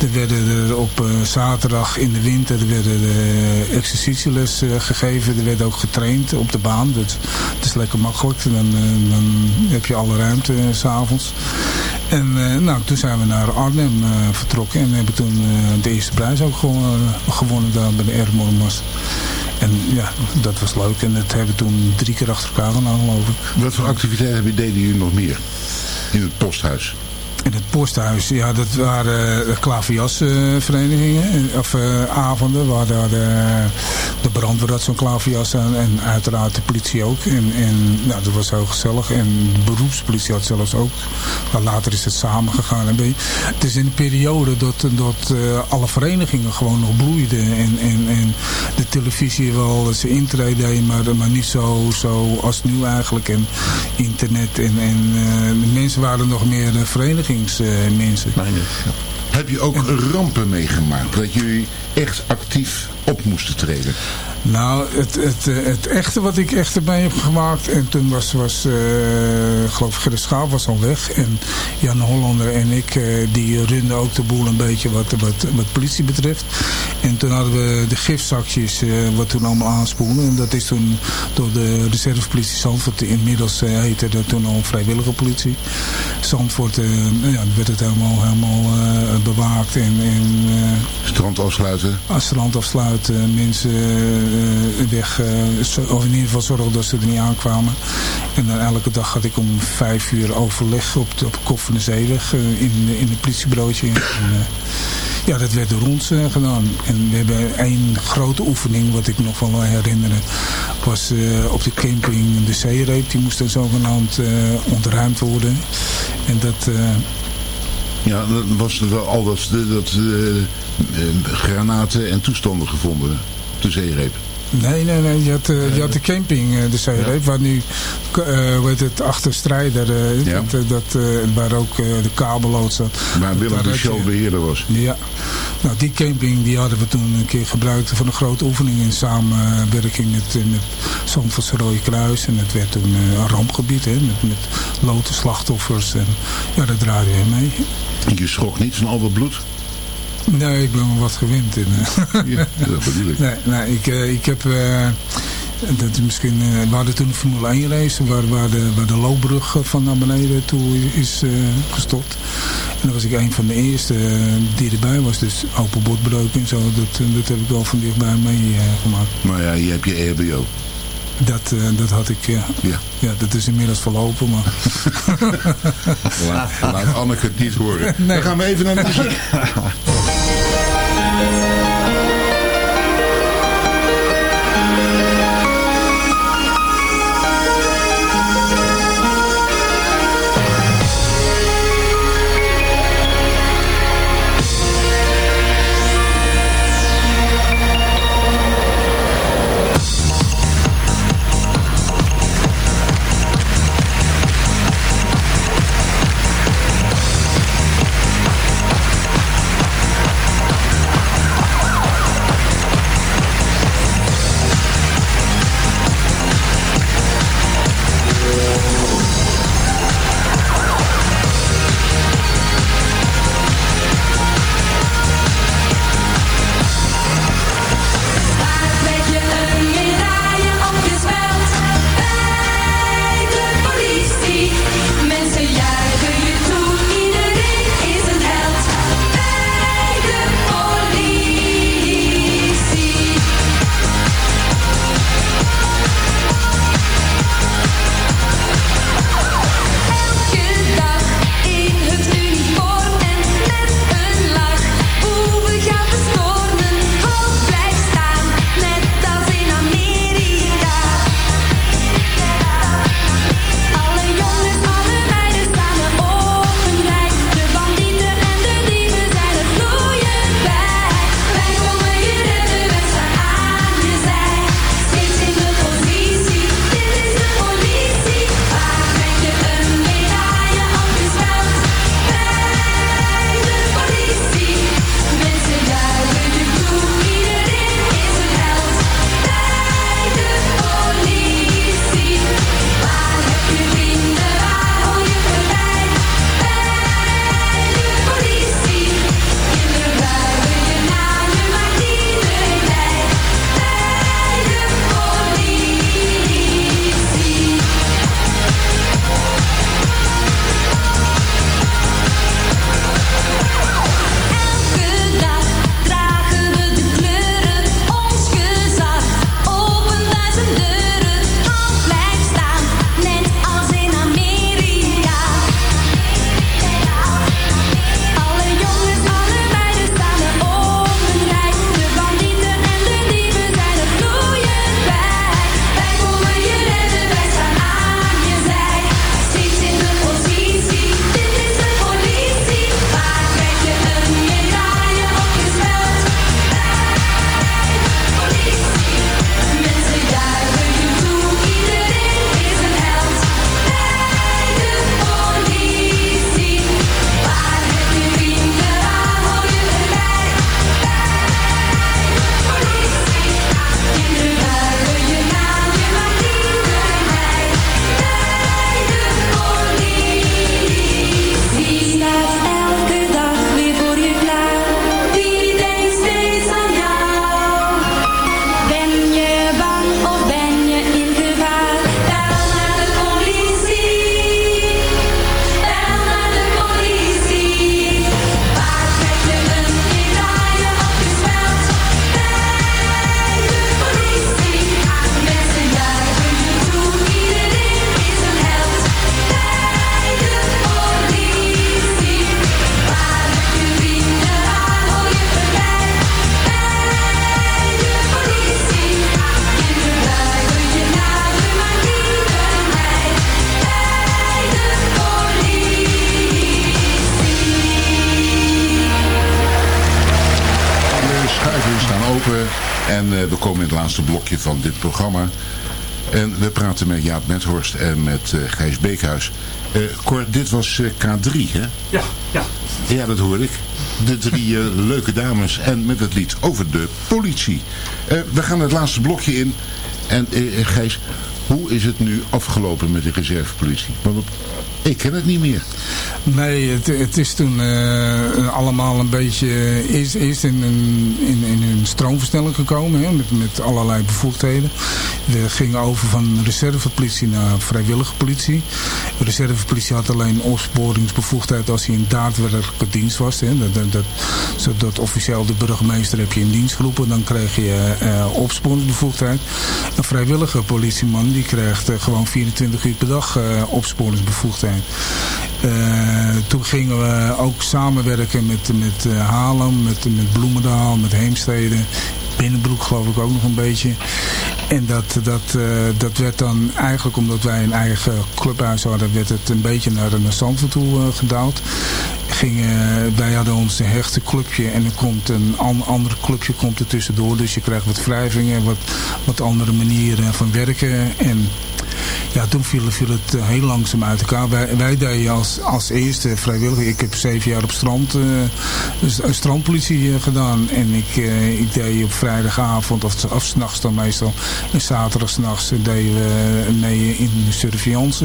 L: Er werden er op eh, zaterdag in de winter er werden er exercitieles gegeven. Er werd ook getraind op de baan. Dus het is lekker makkelijk. Dan, dan heb je alle ruimte s s'avonds. En nou, toen zijn we naar Arnhem vertrokken. En hebben toen de eerste prijs ook gewonnen daar bij de Airborne Mars. En ja, dat was leuk. En dat hebben we toen drie keer achter elkaar gedaan, geloof ik.
G: Wat voor activiteiten deden jullie nog meer? In het posthuis?
L: In het posthuis, ja, dat waren uh, klaverjasverenigingen, of eh, avonden, waar daar de, de brandweer had zo'n klaverjas aan en uiteraard de politie ook. En, nou, dat was heel gezellig. En de beroepspolitie had zelfs ook. Maar later is het samen gegaan. En ben je- het is in een periode dat, dat eh, alle verenigingen gewoon nog bloeiden. En, en, en de televisie wel zijn intrede deed, maar, maar niet zo, zo als nu eigenlijk. En internet en, en eh, de mensen waren nog meer eh, verenigingsmensen.
G: Heb je ook rampen meegemaakt? Dat jullie echt actief op moesten treden?
L: Nou, het, het, eh, het echte wat ik echt erbij heb gemaakt. En toen was, was eh, ik geloof Gerrit Schaap was al weg. En Jan Hollander en ik, eh, die runden ook de boel een beetje wat, wat, wat politie betreft. En toen hadden we de gifzakjes, wat toen allemaal aanspoelen. En dat is toen door de reservepolitie Zandvoort. Inmiddels heette dat toen al vrijwillige politie. Zandvoort, nou ja, werd het helemaal, helemaal bewaakt. En, en
G: Strand afsluiten?
L: strand afsluiten, mensen eh, weg, eh, zo- of in ieder geval zorgen dat ze er niet aankwamen. En dan elke dag had ik om vijf uur overleg op de, op Kop van de Zeeweg eh, in, in een politiebureautje. En, eh, ja, dat werd door ons eh, gedaan. En we hebben één grote oefening, wat ik nog wel herinneren, was eh, op de camping de zeereep. Die moest dan zogenaamd eh, ontruimd worden. En dat... eh,
G: Ja, dat was wel al dat, dat eh, eh, granaten en toestanden gevonden de zeereep.
L: Nee, nee, nee. Je had, eh, je had de camping, eh, de zeereep, waar nu, hoe heet het, achter strijder, eh,
G: Ja.
L: dat, dat, waar ook de kabellood zat.
G: Waar Willem de showbeheerder was.
L: Ja. Nou, die camping die hadden we toen een keer gebruikt voor een grote oefening in samenwerking met, met Zandvoortse Rode Kruis. En het werd toen een rampgebied, hè, met, met loten slachtoffers. En ja, daar draaiden we mee.
G: Je schrok niet van al dat bloed?
L: Nee, ik ben wel wat gewend in. eh.
G: Ja, dat bedoel ik.
L: Nee, nee ik, eh, ik heb... eh, Dat is misschien, we hadden toen een Formule 1 race waar, waar, de, waar de loopbrug van naar beneden toe is gestort. En dan was ik een van de eerste die erbij was. Dus open bordbreuk en zo, dat, dat heb ik wel van dichtbij meegemaakt.
R: Maar ja, je hebt je EHBO.
L: dat, dat had ik, ja.
R: Ja.
L: ja. dat is inmiddels verlopen, maar...
R: Laat, laat Anneke het niet horen. Dan gaan we even naar de muziek. laatste blokje van dit programma. En we praten met Jaap Methorst en met eh, Gijs Beekhuis. Eh Cor, dit was eh, K3, hè?
H: Ja, ja.
R: Ja, dat hoor ik. De drie eh, leuke dames en met het lied over de politie. Eh, we gaan het laatste blokje in. En eh, eh, Gijs, hoe is het nu afgelopen met de reservepolitie? Want
G: Ik ken het niet meer.
L: Nee, het, het is toen eh, allemaal een beetje... Eerst, eerst in, een, in, in een stroomversnelling gekomen, hè, met, met allerlei bevoegdheden. We gingen over van reservepolitie naar vrijwillige politie. De reservepolitie had alleen opsporingsbevoegdheid als hij in daadwerkelijke dienst was. Hè. Dat, dat, dat, zodat officieel de burgemeester heb je in dienst geroepen, dan kreeg je eh, opsporingsbevoegdheid. Een vrijwillige politieman die krijgt eh, gewoon 24 uur per dag eh, opsporingsbevoegdheid. Eh, toen gingen we ook samenwerken met, met eh, Haarlem, met, met Bloemendaal, met Heemstede. Binnenbroek geloof ik ook nog een beetje. En dat, dat, eh, dat werd dan eigenlijk omdat wij een eigen clubhuis hadden, werd het een beetje naar, naar Zandvoort toe gedaald. Gingen, wij hadden ons hechte clubje en er komt een an, ander clubje komt er tussendoor. Dus je krijgt wat wrijvingen, wat, wat andere manieren van werken. En ja, toen viel, het eh, heel langzaam uit elkaar. Wij, wij deden als, als eerste vrijwilliger. Ik heb zeven jaar op strand, uh, strandpolitie gedaan. En ik, ik deed op vrijdagavond, of, of s'nachts dan meestal. En zaterdag s'nachts deden we mee in de surveillance.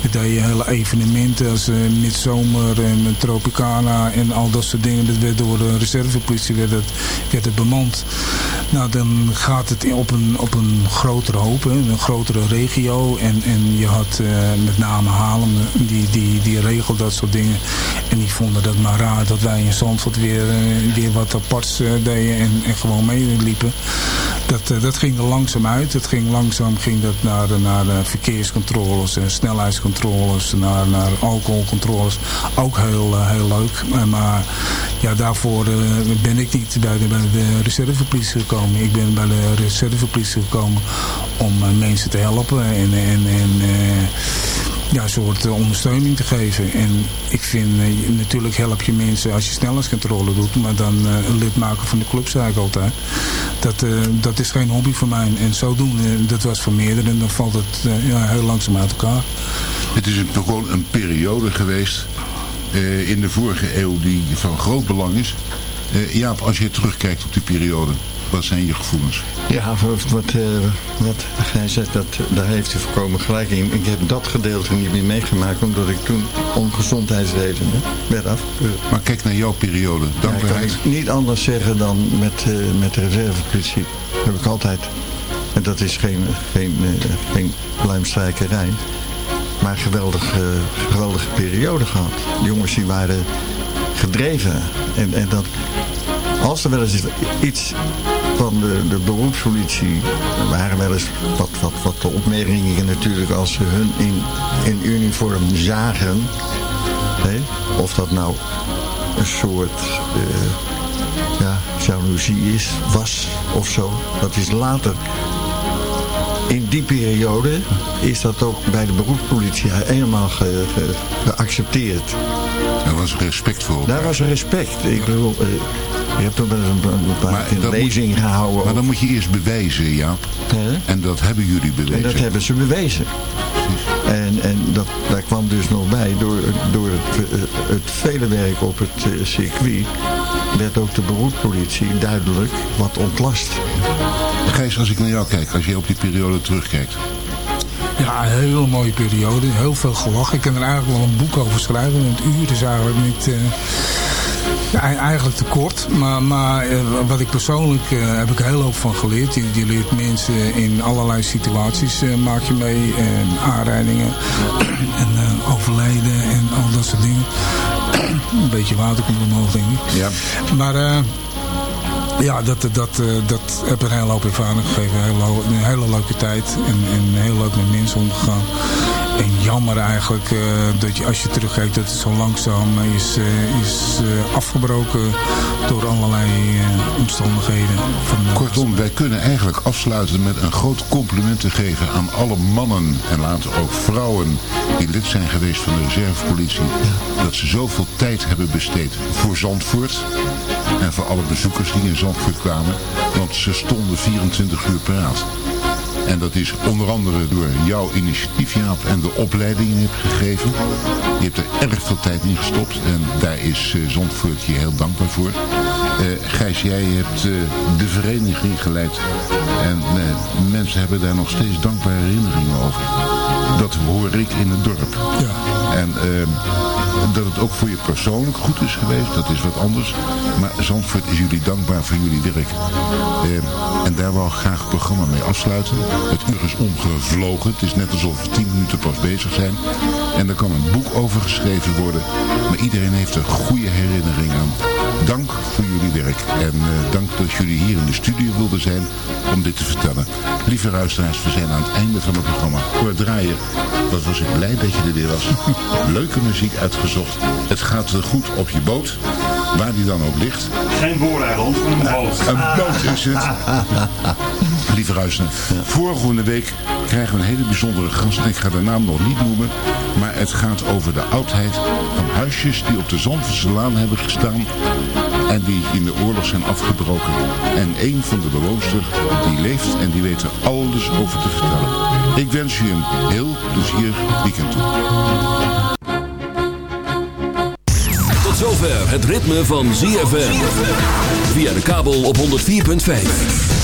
L: We deden hele evenementen als Midzomer en Tropicana en al dat soort dingen. Dat werd door de reservepolitie werd het, werd het bemand. Nou, dan gaat het op een, op een grotere hoop, een grotere regio. En, en je had uh, met name Haarlem, die, die, die regelt dat soort dingen. En die vonden dat maar raar dat wij in Zandvoort weer, uh, weer wat aparts uh, deden en, en gewoon meeliepen. Dat, dat ging er langzaam uit. Het ging langzaam ging dat naar, naar verkeerscontroles, snelheidscontroles, naar, naar alcoholcontroles. Ook heel, heel leuk. maar ja, daarvoor ben ik niet bij de, bij de reservepolitie gekomen. Ik ben bij de reservepolitie gekomen om mensen te helpen en, en, en uh, ja, een soort ondersteuning te geven. En ik vind, uh, natuurlijk help je mensen als je snelheidscontrole doet, maar dan uh, een lid maken van de club, zei ik altijd. Dat, dat is geen hobby voor mij. En zodoende, dat was voor meerdere en dan valt het ja, heel langzaam uit elkaar.
G: Het is gewoon een periode geweest in de vorige eeuw die van groot belang is. Jaap, als je terugkijkt op die periode, wat zijn je gevoelens?
I: Ja, wat, wat, uh, wat hij zegt, dat, daar heeft u voorkomen gelijk in. Ik heb dat gedeelte niet meer meegemaakt, omdat ik toen om gezondheidsredenen werd afgekeurd.
G: Maar kijk naar jouw periode, dankbaarheid.
I: Ja, kan ik niet anders zeggen dan met, uh, met de reservepolitie. Dat heb ik altijd. En dat is geen, geen, uh, geen pluimstrijkerij. Maar een geweldige, geweldige periode gehad. De jongens die waren gedreven. En, en dat, als er wel eens iets van de, de beroepspolitie. Er waren wel eens wat, wat, wat opmerkingen natuurlijk als ze hun in, in uniform zagen. Hè? Of dat nou een soort uh, ja, jaloezie is, was of zo. Dat is later. In die periode is dat ook bij de beroepspolitie helemaal ge, ge, geaccepteerd.
G: Daar was respect voor.
I: Daar was respect. Ik bedoel, uh, je hebt toch wel eens een, een lezing
G: moet,
I: gehouden.
G: Maar dan moet je eerst bewijzen.
I: He?
G: En dat hebben jullie bewezen.
I: En dat hebben ze bewezen. En, en dat, daar kwam dus nog bij, door, door het, het vele werk op het uh, circuit, werd ook de beroepspolitie duidelijk wat ontlast.
G: Gijs, als ik naar jou kijk, als je op die periode terugkijkt.
L: Ja, een hele mooie periode. Heel veel gelachen. Ik kan er eigenlijk wel een boek over schrijven. Want uur is eigenlijk niet... Uh, ja, eigenlijk te kort. Maar, maar uh, wat ik persoonlijk uh, heb ik hele hoop van geleerd. Je, je leert mensen in allerlei situaties maak je mee. aanrijdingen en overlijden en al dat soort dingen. een beetje water komt omhoog, denk ik.
G: Ja.
L: Maar... Ja, dat, dat, dat heb een hele hoop ervaring gegeven. Een hele, een hele leuke tijd. En, en heel leuk met mensen omgegaan. En jammer eigenlijk uh, dat je als je terugkijkt dat het zo langzaam is, uh, is uh, afgebroken door allerlei omstandigheden. Van,
G: Kortom, wij kunnen eigenlijk afsluiten met een groot compliment te geven aan alle mannen en later ook vrouwen die lid zijn geweest van de reservepolitie. Ja. Dat ze zoveel tijd hebben besteed voor Zandvoort. En voor alle bezoekers die in Zandvoort kwamen. Want ze stonden 24 uur paraat. En dat is onder andere door jouw initiatief, Jaap, en de opleiding hebt gegeven. Je hebt er erg veel tijd in gestopt en daar is uh, Zandvoort heel dankbaar voor. Uh, Gijs, jij hebt uh, de vereniging geleid en mensen hebben daar nog steeds dankbare herinneringen over. Dat hoor ik in het dorp. En ehm, dat het ook voor je persoonlijk goed is geweest, dat is wat anders. Maar Zandvoort is jullie dankbaar voor jullie werk. Ehm, en daar wil ik graag het programma mee afsluiten. Het uur is omgevlogen. Het is net alsof we tien minuten pas bezig zijn. En er kan een boek over geschreven worden. Maar iedereen heeft er goede herinnering aan. Dank voor jullie werk. En eh, dank dat jullie hier in de studio wilden zijn om dit te vertellen. Lieve luisteraars, we zijn aan het einde van het programma. Kort draaien. Wat was ik blij dat je er weer was. Leuke muziek uitgezocht. Het gaat goed op je boot. Waar die dan ook ligt.
H: Geen booreiland, maar een boot.
G: Een boot is het. Lieve luisteraars, volgende week krijgen we een hele bijzondere gast. Ik ga de naam nog niet noemen. Maar het gaat over de oudheid van huisjes die op de Zandvoortse Laan hebben gestaan. En die in de oorlog zijn afgebroken. En een van de bewoonsters die leeft en die weet er alles over te vertellen. Ik wens u een heel plezierig weekend toe.
A: Tot zover het ritme van ZFM. Via de kabel op 104.5.